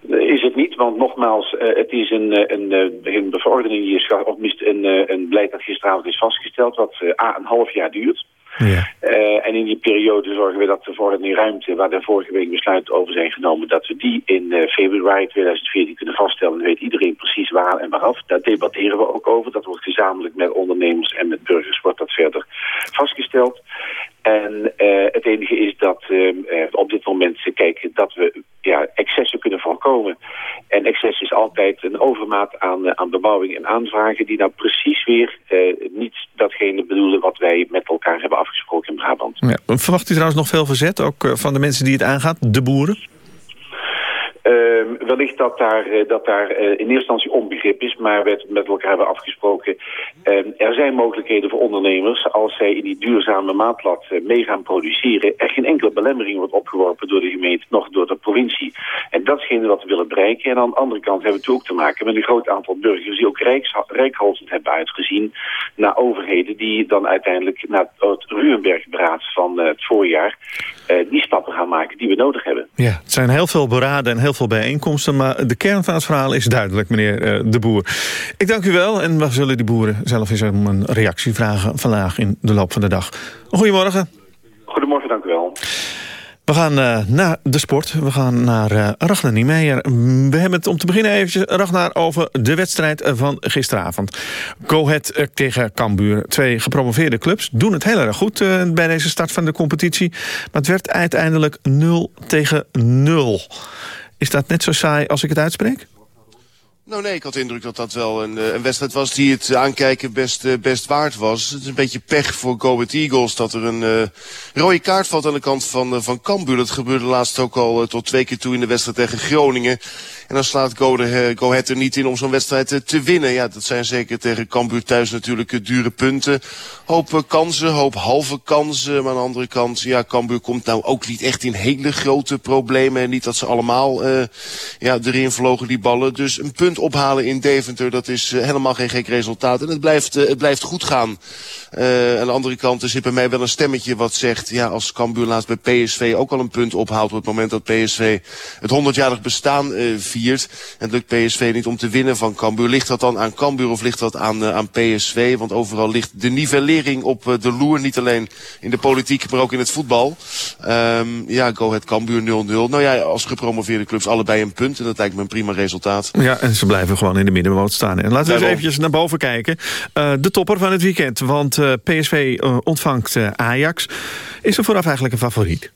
Is het niet, want nogmaals, uh, het is een, een, een, verordening die is, of een, een beleid dat gisteravond is vastgesteld... wat A, een half jaar duurt... Ja. Uh, en in die periode zorgen we dat de verordening ruimte, waar de vorige week besluiten over zijn genomen, dat we die in uh, februari 2014 kunnen vaststellen. Dan weet iedereen precies waar en waaraf. Daar debatteren we ook over. Dat wordt gezamenlijk met ondernemers en met burgers wordt dat verder vastgesteld. En uh, het enige is dat op dit moment ze kijken dat we ja, excessen kunnen voorkomen. En excess is altijd een overmaat aan, aan bebouwing en aanvragen... die nou precies weer niet datgene bedoelen wat wij met elkaar hebben afgesproken in Brabant. Ja. Verwacht u trouwens nog veel verzet, ook van de mensen die het aangaat, de boeren? Uh, wellicht dat daar, dat daar uh, in eerste instantie onbegrip is, maar we met elkaar hebben afgesproken. Uh, er zijn mogelijkheden voor ondernemers als zij in die duurzame maatlat uh, mee gaan produceren. Er geen enkele belemmering wordt opgeworpen door de gemeente, nog door de provincie. En dat is wat we willen bereiken. En aan de andere kant hebben we het ook te maken met een groot aantal burgers die ook rijkhalsend hebben uitgezien naar overheden die dan uiteindelijk naar het Rurenbergberaad van het voorjaar die stappen gaan maken die we nodig hebben. Ja, het zijn heel veel beraden en heel veel bijeenkomsten. Maar de kern van het verhaal is duidelijk, meneer De Boer. Ik dank u wel en we zullen die boeren zelf eens om een reactie vragen... vandaag in de loop van de dag. Goedemorgen. Goedemorgen, dank u wel. We gaan uh, naar de sport. We gaan naar uh, Ragnar Niemeyer. We hebben het om te beginnen eventjes, Ragnar, over de wedstrijd van gisteravond. Go Ahead tegen Cambuur. Twee gepromoveerde clubs doen het heel erg goed uh, bij deze start van de competitie. Maar het werd uiteindelijk 0 tegen 0. Is dat net zo saai als ik het uitspreek? Nou nee, ik had de indruk dat dat wel een, een wedstrijd was die het aankijken best, best waard was. Het is een beetje pech voor Go Eagles dat er een uh, rode kaart valt aan de kant van, van Cambuur. Dat gebeurde laatst ook al tot twee keer toe in de wedstrijd tegen Groningen. En dan slaat Go, er niet in om zo'n wedstrijd te winnen. Ja, dat zijn zeker tegen Cambuur thuis natuurlijk dure punten. Hoop kansen, hoop halve kansen. Maar aan de andere kant, ja, Cambuur komt nou ook niet echt in hele grote problemen. En niet dat ze allemaal ja, erin vlogen die ballen. Dus een punt ophalen in Deventer, dat is helemaal geen gek resultaat. En het blijft, het blijft goed gaan. aan de andere kant er zit bij mij wel een stemmetje wat zegt... ja, als Cambuur laatst bij PSV ook al een punt ophaalt... op het moment dat PSV het 100-jarig bestaan viert... en het lukt PSV niet om te winnen van Cambuur... ligt dat dan aan Cambuur of ligt dat aan, aan PSV? Want overal ligt de nivellering op de loer. Niet alleen in de politiek, maar ook in het voetbal. Um, ja, Go Ahead Cambuur 0-0. Nou ja, als gepromoveerde clubs allebei een punt. En dat lijkt me een prima resultaat. Ja, en ze blijven gewoon in de middenmoot staan. En laten we eens eventjes naar boven kijken. Uh, de topper van het weekend. Want uh, PSV uh, ontvangt Ajax. Is er vooraf eigenlijk een favoriet?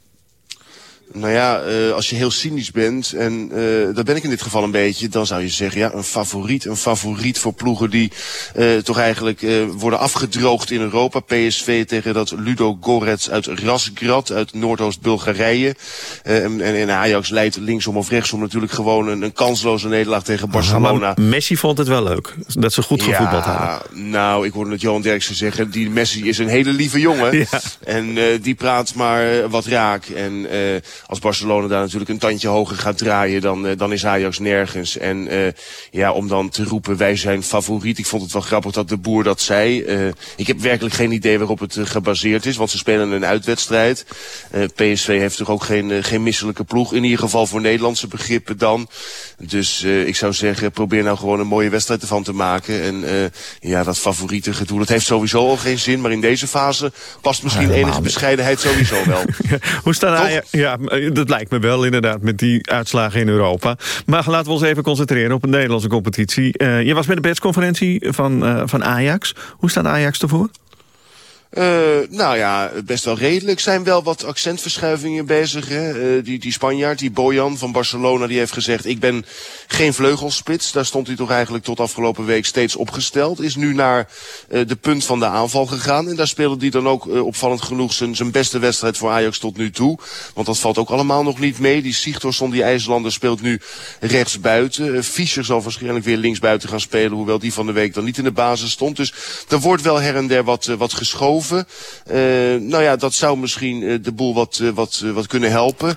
Nou ja, uh, als je heel cynisch bent, en uh, dat ben ik in dit geval een beetje... dan zou je zeggen, ja, een favoriet. Een favoriet voor ploegen die uh, toch eigenlijk worden afgedroogd in Europa. PSV tegen dat Ludo Gorets uit Razgrad, uit Noordoost-Bulgarije. en, en Ajax leidt linksom of rechtsom natuurlijk gewoon een, een kansloze nederlaag tegen Barcelona. Messi vond het wel leuk, dat ze goed gevoetbald ja, hadden. Nou, ik hoorde het Johan Derksen zeggen, die Messi is een hele lieve jongen. Ja. En die praat maar wat raak. En als Barcelona daar natuurlijk een tandje hoger gaat draaien, dan, uh, dan is Ajax nergens. En uh, ja, om dan te roepen, wij zijn favoriet. Ik vond het wel grappig dat de boer dat zei. Uh, ik heb werkelijk geen idee waarop het gebaseerd is, want ze spelen een uitwedstrijd. PSV heeft toch ook geen, geen misselijke ploeg, in ieder geval voor Nederlandse begrippen dan. Dus ik zou zeggen, probeer nou gewoon een mooie wedstrijd ervan te maken. En ja, dat favoriete gedoe, dat heeft sowieso al geen zin. Maar in deze fase past misschien enige bescheidenheid sowieso wel. Hoe staat Ajax? Ja, dat lijkt me wel inderdaad met die uitslagen in Europa. Maar laten we ons even concentreren op een Nederlandse competitie. Uh, je was bij de persconferentie van, uh, van Ajax. Hoe staat Ajax ervoor? Uh, nou ja, best wel redelijk. zijn wel wat accentverschuivingen bezig. Hè? Uh, die, die Spanjaard, die Bojan van Barcelona, die heeft gezegd... ik ben geen vleugelspits. Daar stond hij toch eigenlijk tot afgelopen week steeds opgesteld. Is nu naar uh, de punt van de aanval gegaan. En daar speelde hij dan ook opvallend genoeg zijn, zijn beste wedstrijd voor Ajax tot nu toe. Want dat valt ook allemaal nog niet mee. Die Sigtorsson, die IJslander, speelt nu rechtsbuiten. Fischer zal waarschijnlijk weer linksbuiten gaan spelen. Hoewel die van de week dan niet in de basis stond. Dus er wordt wel her en der wat, wat geschoven. Uh, nou ja, dat zou misschien uh, de boel wat, uh, wat, wat kunnen helpen.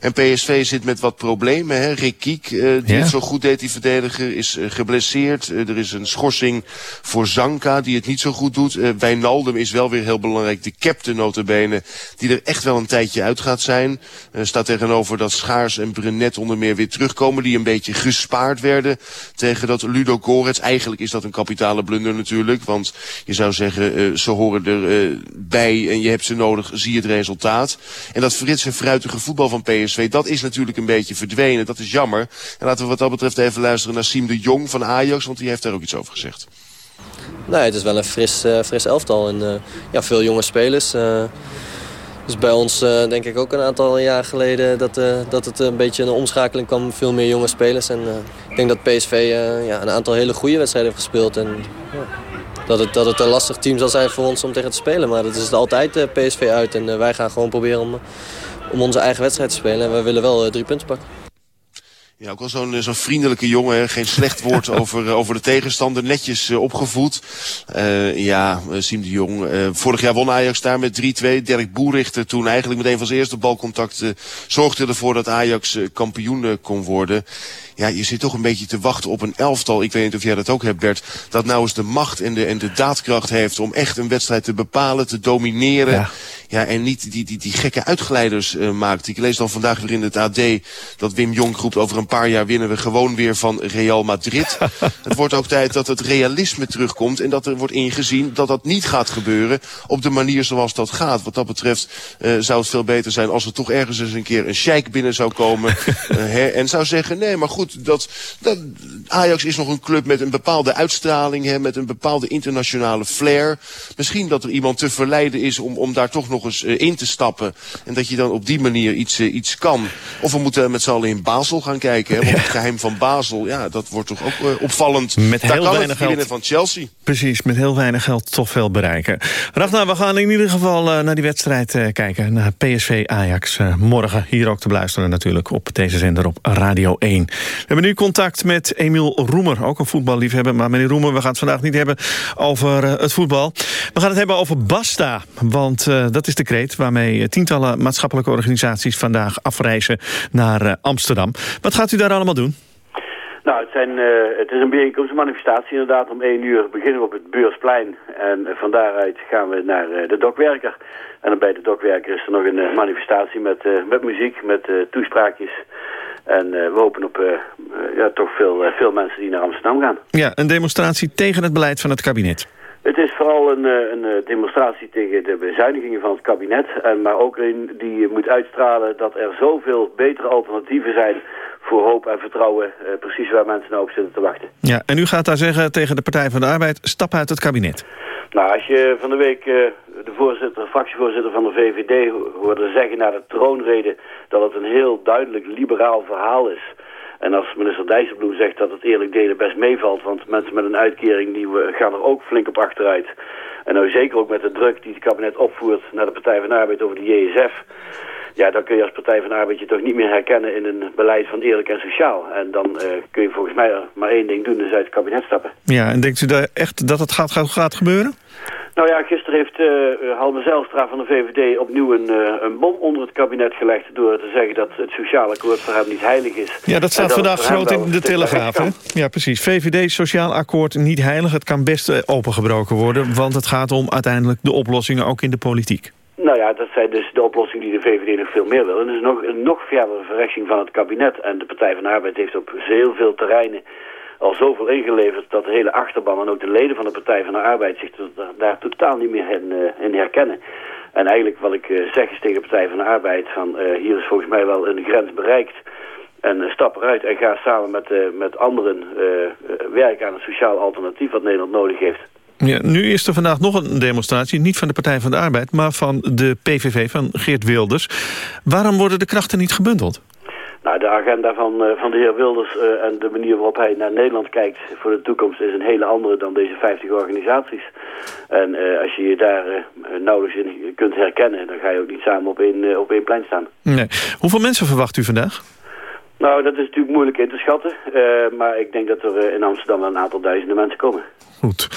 En PSV zit met wat problemen. Hè? Rick Kiek, uh, die ja. het zo goed deed, die verdediger, is uh, geblesseerd. Uh, er is een schorsing voor Zanka, die het niet zo goed doet. Wijnaldum is wel weer heel belangrijk. De captain notabene, die er echt wel een tijdje uit gaat zijn. Staat tegenover dat Schaars en Brenet onder meer weer terugkomen. Die een beetje gespaard werden tegen dat Ludo Gorets. Eigenlijk is dat een kapitale blunder natuurlijk. Want je zou zeggen, ze horen erbij uh, en je hebt ze nodig, zie je het resultaat. En dat frits en fruitige voetbal van PSV Dat is natuurlijk een beetje verdwenen. Dat is jammer. En laten we wat dat betreft even luisteren naar Siem de Jong van Ajax. Want die heeft daar ook iets over gezegd. Nee, het is wel een fris, uh, fris elftal. En uh, ja, veel jonge spelers. Uh, dus bij ons denk ik ook een aantal jaar geleden dat, dat het een beetje een omschakeling kwam. Veel meer jonge spelers. En ik denk dat PSV ja, een aantal hele goede wedstrijden heeft gespeeld. En, dat, het, dat het een lastig team zal zijn voor ons om tegen te spelen. Maar dat is het altijd PSV uit. En wij gaan gewoon proberen om om onze eigen wedstrijd te spelen. En we willen wel uh, drie punten pakken. Ja, ook wel zo'n zo'n vriendelijke jongen. Geen slecht woord over, over de tegenstander. Netjes opgevoed. Ja, Siem de Jong. Vorig jaar won Ajax daar met 3-2. Dirk Boerichter toen eigenlijk meteen van zijn eerste balcontact... zorgde ervoor dat Ajax kampioen kon worden ja, je zit toch een beetje te wachten op een elftal. Ik weet niet of jij dat ook hebt, Bert. Dat nou eens de macht en de, en de daadkracht heeft om echt een wedstrijd te bepalen, te domineren. Ja. Ja, en niet die, die, die gekke uitglijders uh, maakt. Ik lees dan vandaag weer in het AD dat Wim Jong roept... over een paar jaar winnen we gewoon weer van Real Madrid. het wordt ook tijd dat het realisme terugkomt... en dat er wordt ingezien dat dat niet gaat gebeuren... op de manier zoals dat gaat. Wat dat betreft uh, zou het veel beter zijn... als er toch ergens eens een keer een sheik binnen zou komen... uh, hè, en zou zeggen, nee, maar goed, dat, dat, Ajax is nog een club met een bepaalde uitstraling... Hè, met een bepaalde internationale flair. Misschien dat er iemand te verleiden is om, om daar toch nog eens uh, in te stappen. En dat je dan op die manier iets, uh, iets kan. Of we moeten met z'n allen in Basel gaan kijken. Hè? Want het geheim van Basel, ja, dat wordt toch ook uh, opvallend. Met Daar heel kan weinig het geld. van Chelsea. Precies, met heel weinig geld toch veel bereiken. Ragnar, we gaan in ieder geval naar die wedstrijd kijken. Naar PSV Ajax. morgen hier ook te beluisteren natuurlijk op deze zender op Radio 1. We hebben nu contact met Emiel Roemer, ook een voetballiefhebber. Maar meneer Roemer, we gaan het vandaag niet hebben over het voetbal. We gaan het hebben over Basta. Want dat is de kreet waarmee tientallen maatschappelijke organisaties vandaag afreizen naar Amsterdam. Wat gaat u daar allemaal doen? Nou, het, zijn, uh, het is een bijeenkomst, een manifestatie inderdaad. Om één uur beginnen we op het Beursplein. En van daaruit gaan we naar de Dokwerker. En dan bij de Dokwerker is er nog een manifestatie met, met muziek, met toespraakjes. En we hopen op ja, toch veel, veel mensen die naar Amsterdam gaan. Ja, een demonstratie tegen het beleid van het kabinet. Het is vooral een, een, demonstratie tegen de bezuinigingen van het kabinet. En, maar ook een die moet uitstralen dat er zoveel betere alternatieven zijn voor hoop en vertrouwen precies waar mensen nou op zitten te wachten. Ja, en u gaat daar zeggen tegen de Partij van de Arbeid, stap uit het kabinet. Nou, als je van de week uh, de voorzitter, fractievoorzitter van de VVD hoorde zeggen na de troonrede dat het een heel duidelijk liberaal verhaal is. En als minister Dijsselbloem zegt dat het eerlijk delen best meevalt, want mensen met een uitkering die gaan er ook flink op achteruit. En nou zeker ook met de druk die het kabinet opvoert naar de Partij van de Arbeid over de JSF. Ja, dan kun je als Partij van de Arbeid je toch niet meer herkennen in een beleid van eerlijk en sociaal. En dan uh, kun je volgens mij maar één ding doen, dus uit het kabinet stappen. Ja, en denkt u daar echt dat het gaat, gaat, gebeuren? Nou ja, gisteren heeft uh, Halme Zijlstra van de VVD opnieuw een, uh, een bom onder het kabinet gelegd... door te zeggen dat het sociale akkoord voor hem niet heilig is. Ja, dat staat vandaag groot in de Telegraaf, hè? Ja, precies. VVD, sociaal akkoord, niet heilig. Het kan best opengebroken worden, want het gaat om uiteindelijk de oplossingen ook in de politiek. Nou ja, dat zijn dus de oplossingen die de VVD nog veel meer wil. En is nog een nog verdere verrechtsing van het kabinet. En de Partij van de Arbeid heeft op heel veel terreinen al zoveel ingeleverd... dat de hele achterban en ook de leden van de Partij van de Arbeid... zich daar totaal niet meer in, uh, in herkennen. En eigenlijk wat ik uh, zeg is tegen de Partij van de Arbeid... van uh, hier is volgens mij wel een grens bereikt... En stap eruit en ga samen met, met anderen werken aan een sociaal alternatief... wat Nederland nodig heeft. Ja, nu is er vandaag nog een demonstratie, niet van de Partij van de Arbeid... maar van de PVV, van Geert Wilders. Waarom worden de krachten niet gebundeld? Nou, de agenda van, uh, van de heer Wilders uh, en de manier waarop hij naar Nederland kijkt voor de toekomst is een hele andere dan deze 50 organisaties. En uh, als je je daar nauwelijks in kunt herkennen, dan ga je ook niet samen op één, op één plein staan. Nee. Hoeveel mensen verwacht u vandaag? Nou, dat is natuurlijk moeilijk in te schatten. maar ik denk dat er in Amsterdam een aantal duizenden mensen komen. Goed.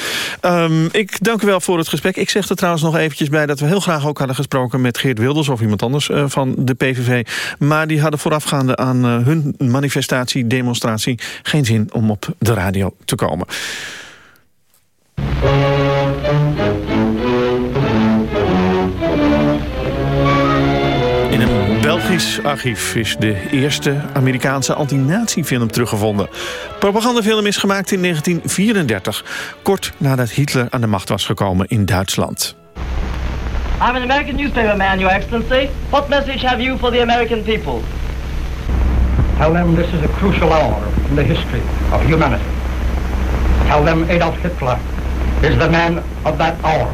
Um, ik dank u wel voor het gesprek. Ik zeg er trouwens nog eventjes bij dat we heel graag ook hadden gesproken... met Geert Wilders of iemand anders uh, van de PVV. Maar die hadden voorafgaande aan hun manifestatie, demonstratie... geen zin om op de radio te komen. Belgisch archief is de eerste Amerikaanse anti-nazi-film teruggevonden. Propagandafilm is gemaakt in 1934, kort nadat Hitler aan de macht was gekomen in Duitsland. I'm an American newspaper man, Your Excellency. What message have you for the American people? Tell them this is a crucial hour in the history of humanity. Tell them Adolf Hitler is the man of that hour.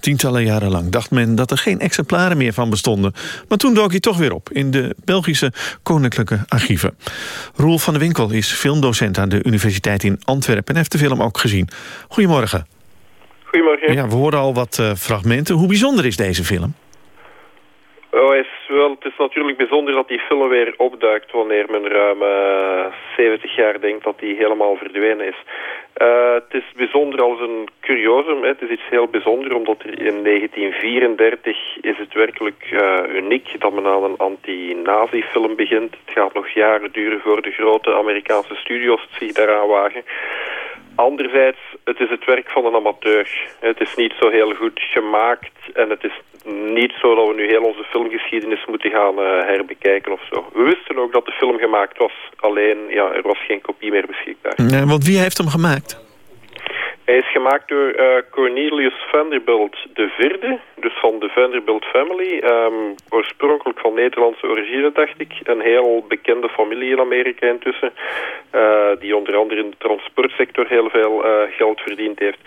Tientallen jaren lang dacht men dat er geen exemplaren meer van bestonden. Maar toen dook hij toch weer op in de Belgische Koninklijke Archieven. Roel van de Winkel is filmdocent aan de Universiteit in Antwerpen... en heeft de film ook gezien. Goedemorgen. Goedemorgen. Ja, we horen al wat uh, fragmenten. Hoe bijzonder is deze film? Oh, is wel, het is natuurlijk bijzonder dat die film weer opduikt wanneer men ruim uh, eh, 70 jaar denkt dat die helemaal verdwenen is. Uh, het is bijzonder als een curiosum. Hè. Het is iets heel bijzonders omdat in 1934 is het werkelijk uh, uniek dat men aan een anti-nazi-film begint. Het gaat nog jaren duren voor de grote Amerikaanse studios zich daaraan wagen. Anderzijds, het is het werk van een amateur. Het is niet zo heel goed gemaakt en het is niet zo dat we nu heel onze filmgeschiedenis moeten gaan uh, herbekijken of zo. We wisten ook dat de film gemaakt was, alleen ja, er was geen kopie meer beschikbaar. Want wie heeft hem gemaakt? Hij is gemaakt door uh, Cornelius Vanderbilt vierde, dus van de Vanderbilt family. Um, oorspronkelijk van Nederlandse origine, dacht ik. Een heel bekende familie in Amerika intussen. Uh, die onder andere in de transportsector heel veel uh, geld verdiend heeft.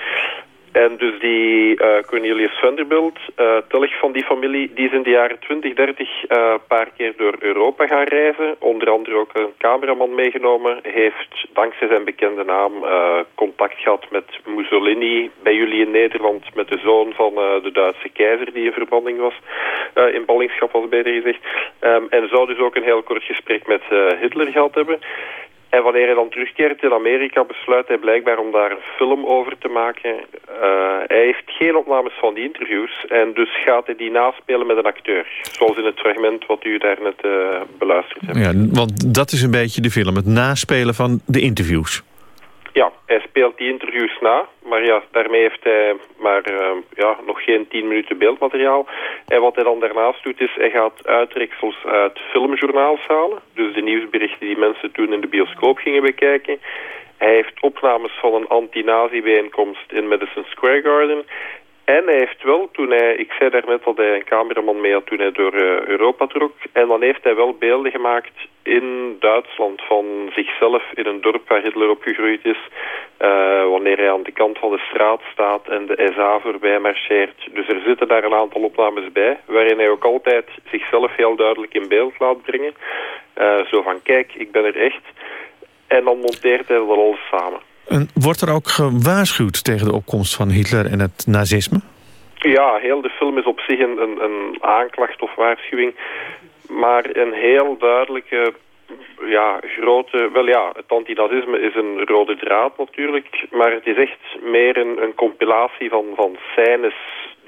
En dus die Cornelius Vanderbilt, uh, telg van die familie, die is in de jaren 20, 30 een paar keer door Europa gaan reizen. Onder andere ook een cameraman meegenomen. Heeft dankzij zijn bekende naam uh, contact gehad met Mussolini. Bij jullie in Nederland met de zoon van de Duitse keizer die in verbanding was. in ballingschap was beter gezegd. Um, en zou dus ook een heel kort gesprek met Hitler gehad hebben. En wanneer hij dan terugkeert in Amerika besluit hij blijkbaar om daar een film over te maken. Uh, hij heeft geen opnames van die interviews en dus gaat hij die naspelen met een acteur. Zoals in het fragment wat u daarnet uh, beluisterd hebt. Ja, want dat is een beetje de film, het naspelen van de interviews. Ja, hij speelt die interviews na. Maar ja, daarmee heeft hij maar uh, ja, nog geen 10 minuten beeldmateriaal. En wat hij dan daarnaast doet is, hij gaat uitreksels uit filmjournaals halen. Dus de nieuwsberichten die mensen toen in de bioscoop gingen bekijken. Hij heeft opnames van een anti-nazi-bijeenkomst in Madison Square Garden. En hij heeft wel, toen hij, ik zei daarnet dat hij een cameraman mee had toen hij door uh, Europa trok. En dan heeft hij wel beelden gemaakt in Duitsland van zichzelf in een dorp waar Hitler opgegroeid is. Uh, wanneer hij aan de kant van de straat staat en de SA voorbij marcheert. Dus er zitten daar een aantal opnames bij, waarin hij ook altijd zichzelf heel duidelijk in beeld laat brengen. Uh, zo van, kijk, ik ben er echt. En dan monteert hij dat alles samen. Wordt er ook gewaarschuwd tegen de opkomst van Hitler en het nazisme? Ja, heel de film is op zich een, een, een aanklacht of waarschuwing. Maar een heel duidelijke, ja, grote... Wel ja, het antinazisme is een rode draad natuurlijk. Maar het is echt meer een, een compilatie van, van scènes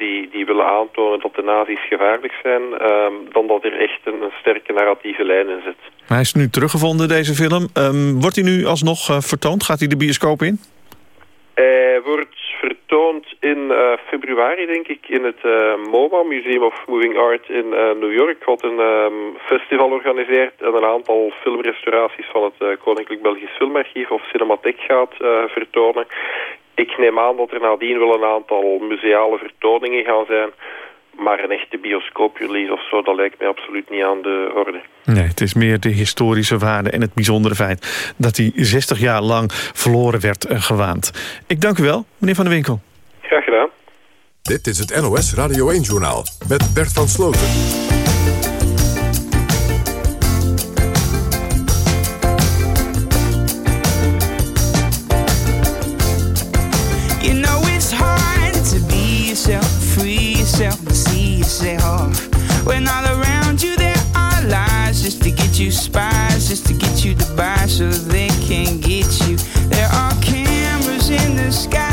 die, die willen aantonen dat de nazi's gevaarlijk zijn... Um, dan dat er echt een, een, sterke narratieve lijn in zit. Hij is nu teruggevonden, deze film. Um, wordt hij nu alsnog uh, vertoond? Gaat hij de bioscoop in? Hij wordt vertoond in uh, februari, denk ik, in het uh, MoMA, Museum of Moving Art in New York, wat een um, festival organiseert en een aantal filmrestauraties van het Koninklijk Belgisch Filmarchief of Cinematheek gaat vertonen. Ik neem aan dat er nadien wel een aantal museale vertoningen gaan zijn. Maar een echte bioscooprelease of zo, dat lijkt mij absoluut niet aan de orde. Nee, het is meer de historische waarde en het bijzondere feit... dat hij 60 jaar lang verloren werd uh, gewaand. Ik dank u wel, meneer Van der Winkel. Graag gedaan. Dit is het NOS Radio 1-journaal met Bert van Sloten. Yourself, and see yourself. Oh, when all around you there are lies just to get you spies, just to get you to buy so they can get you. There are cameras in the sky,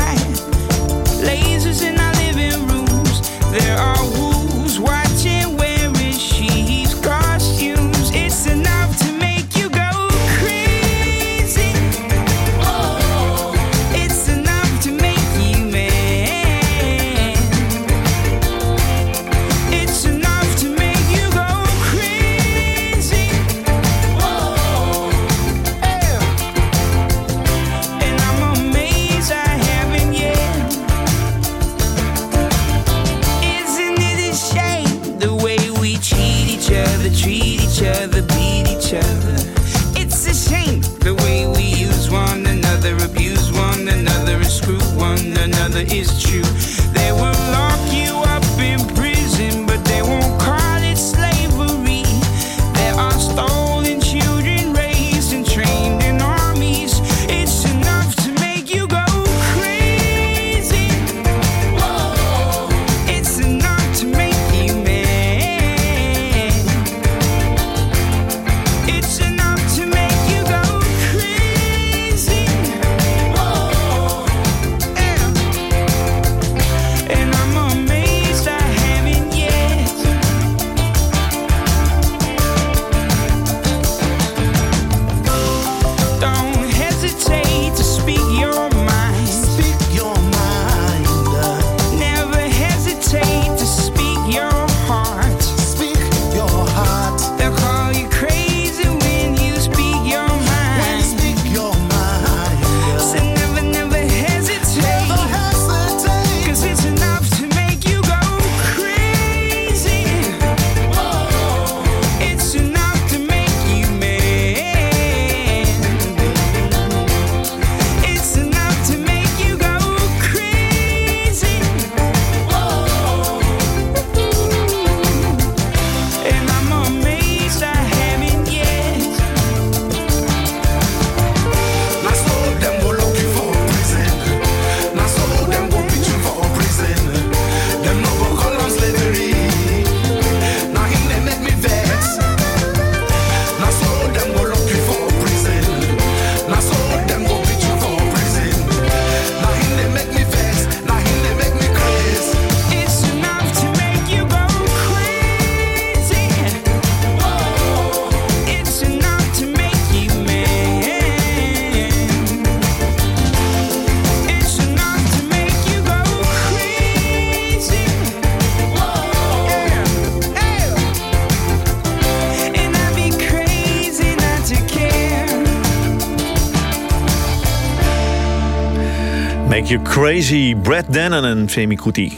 You Crazy, Brad Dannon en Femi Kuti.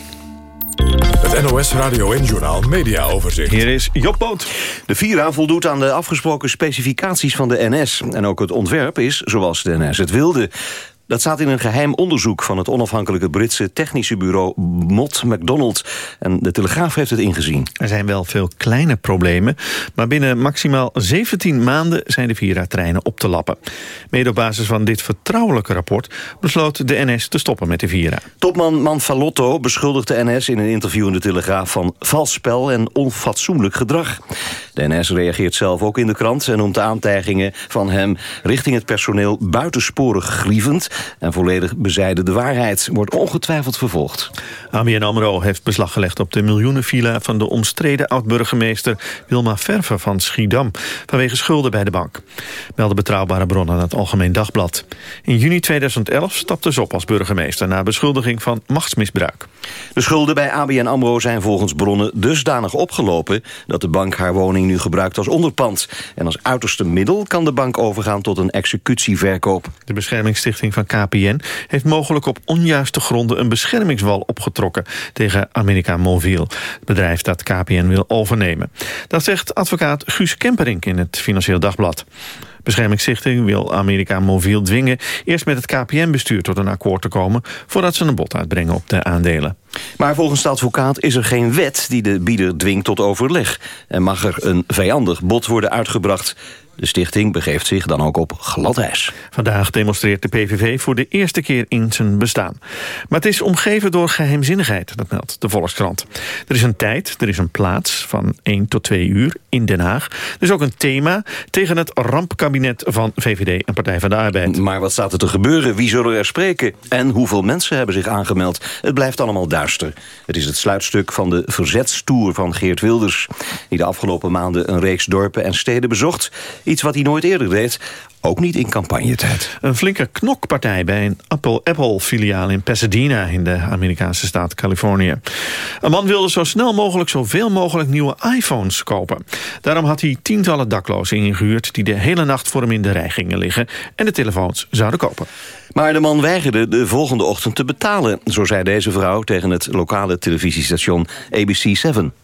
Het NOS Radio en Journal Media Overzicht. Hier is Job Boot. De Vira voldoet aan de afgesproken specificaties van de NS. En ook het ontwerp is zoals de NS het wilde. Dat staat in een geheim onderzoek van het onafhankelijke Britse technische bureau Mott MacDonald. En de Telegraaf heeft het ingezien. Er zijn wel veel kleine problemen, maar binnen maximaal 17 maanden zijn de Vira-treinen op te lappen. Mede op basis van dit vertrouwelijke rapport besloot de NS te stoppen met de Vira. Topman Manfalotto beschuldigt de NS in een interview in de Telegraaf van vals spel en onfatsoenlijk gedrag. De NS reageert zelf ook in de krant en noemt de aantijgingen van hem richting het personeel buitensporig grievend en volledig bezijden de waarheid. Wordt ongetwijfeld vervolgd. ABN AMRO heeft beslag gelegd op de miljoenenvilla van de omstreden oud-burgemeester Wilma Verver van Schiedam vanwege schulden bij de bank. Melden betrouwbare bronnen aan het Algemeen Dagblad. In juni 2011 stapte ze op als burgemeester na beschuldiging van machtsmisbruik. De schulden bij ABN AMRO zijn volgens bronnen dusdanig opgelopen dat de bank haar woning nu gebruikt als onderpand. En als uiterste middel kan de bank overgaan tot een executieverkoop. De beschermingsstichting van KPN heeft mogelijk op onjuiste gronden een beschermingswal opgetrokken tegen Amerika Mobiel, het bedrijf dat KPN wil overnemen. Dat zegt advocaat Guus Kemperink in het Financieel Dagblad. Beschermingsstichting wil Amerika Mobiel dwingen eerst met het KPN-bestuur tot een akkoord te komen voordat ze een bod uitbrengen op de aandelen. Maar volgens de advocaat is er geen wet die de bieder dwingt tot overleg. En mag er een vijandig bod worden uitgebracht. De stichting begeeft zich dan ook op glad ijs. Vandaag demonstreert de PVV voor de eerste keer in zijn bestaan. Maar het is omgeven door geheimzinnigheid, dat meldt de Volkskrant. Er is een tijd, er is een plaats van 1 tot 2 uur in Den Haag. Is ook een thema tegen het rampkabinet van VVD en Partij van de Arbeid. Maar wat staat er te gebeuren? Wie zullen er spreken? En hoeveel mensen hebben zich aangemeld? Het blijft allemaal duister. Het is het sluitstuk van de verzetstoer van Geert Wilders... die de afgelopen maanden een reeks dorpen en steden bezocht... Iets wat hij nooit eerder deed, ook niet in campagnetijd. Een flinke knokpartij bij een Apple-filiaal in Pasadena... in de Amerikaanse staat Californië. Een man wilde zo snel mogelijk zoveel mogelijk nieuwe iPhones kopen. Daarom had hij tientallen daklozen ingehuurd... die de hele nacht voor hem in de rij gingen liggen... en de telefoons zouden kopen. Maar de man weigerde de volgende ochtend te betalen. Zo zei deze vrouw tegen het lokale televisiestation ABC 7.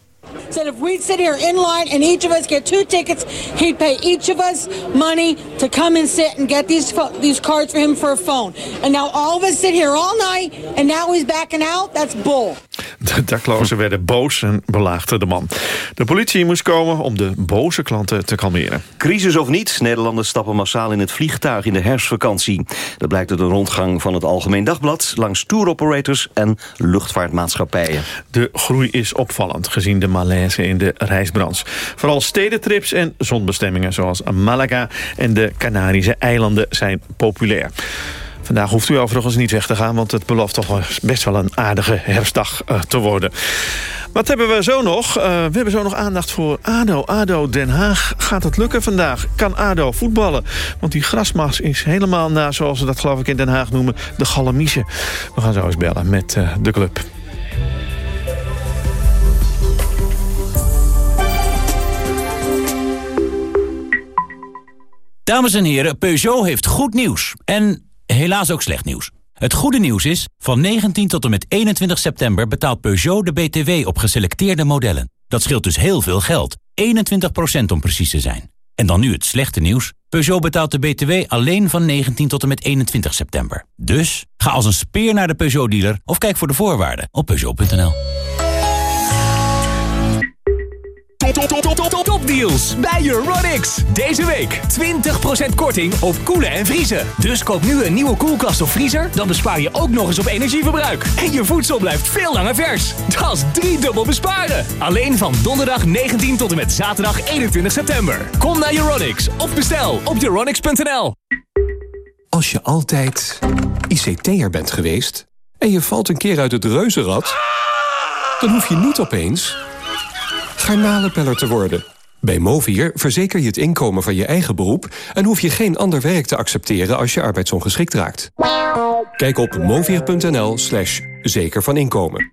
Said if we'd sit here in line and each of us get two tickets, he'd pay each of us money to come and sit and get these these cards for him for a phone. And now all of us sit here all night and now he's backing out. That's bull. De daklozen werden boos en belaagden de man. De politie moest komen om de boze klanten te kalmeren. Crisis of niet, Nederlanders stappen massaal in het vliegtuig in de herfstvakantie. Dat blijkt uit een rondgang van het Algemeen Dagblad... langs touroperators en luchtvaartmaatschappijen. De groei is opvallend gezien de in de reisbranche. Vooral stedentrips en zonbestemmingen zoals Malaga en de Canarische eilanden zijn populair. Vandaag hoeft u overigens niet weg te gaan... want het belooft toch best wel een aardige herfstdag uh, te worden. Wat hebben we zo nog? Uh, we hebben zo nog aandacht voor ADO. ADO Den Haag. Gaat het lukken vandaag? Kan ADO voetballen? Want die grasmas is helemaal na, zoals ze dat geloof ik in Den Haag noemen... de galamiche. We gaan zo eens bellen met uh, de club. Dames en heren, Peugeot heeft goed nieuws. En helaas ook slecht nieuws. Het goede nieuws is, van 19 tot en met 21 september betaalt Peugeot de BTW op geselecteerde modellen. Dat scheelt dus heel veel geld, 21% om precies te zijn. En dan nu het slechte nieuws. Peugeot betaalt de BTW alleen van 19 tot en met 21 september. Dus ga als een speer naar de Peugeot-dealer of kijk voor de voorwaarden op Peugeot.nl. Topdeals bij Euronics. Deze week 20% korting op koelen en vriezen. Dus koop nu een nieuwe koelkast of vriezer, dan bespaar je ook nog eens op energieverbruik. En je voedsel blijft veel langer vers. Dat is driedubbel besparen. Alleen van donderdag 19 tot en met zaterdag 21 september. Kom naar Euronics of bestel op euronics.nl. Als je altijd ICT'er bent geweest en je valt een keer uit het reuzenrad... dan hoef je niet opeens garnalenpeller te worden. Bij Movier verzeker je het inkomen van je eigen beroep... en hoef je geen ander werk te accepteren als je arbeidsongeschikt raakt. Kijk op movier.nl slash zeker van inkomen.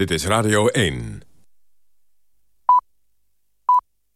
Dit is Radio 1.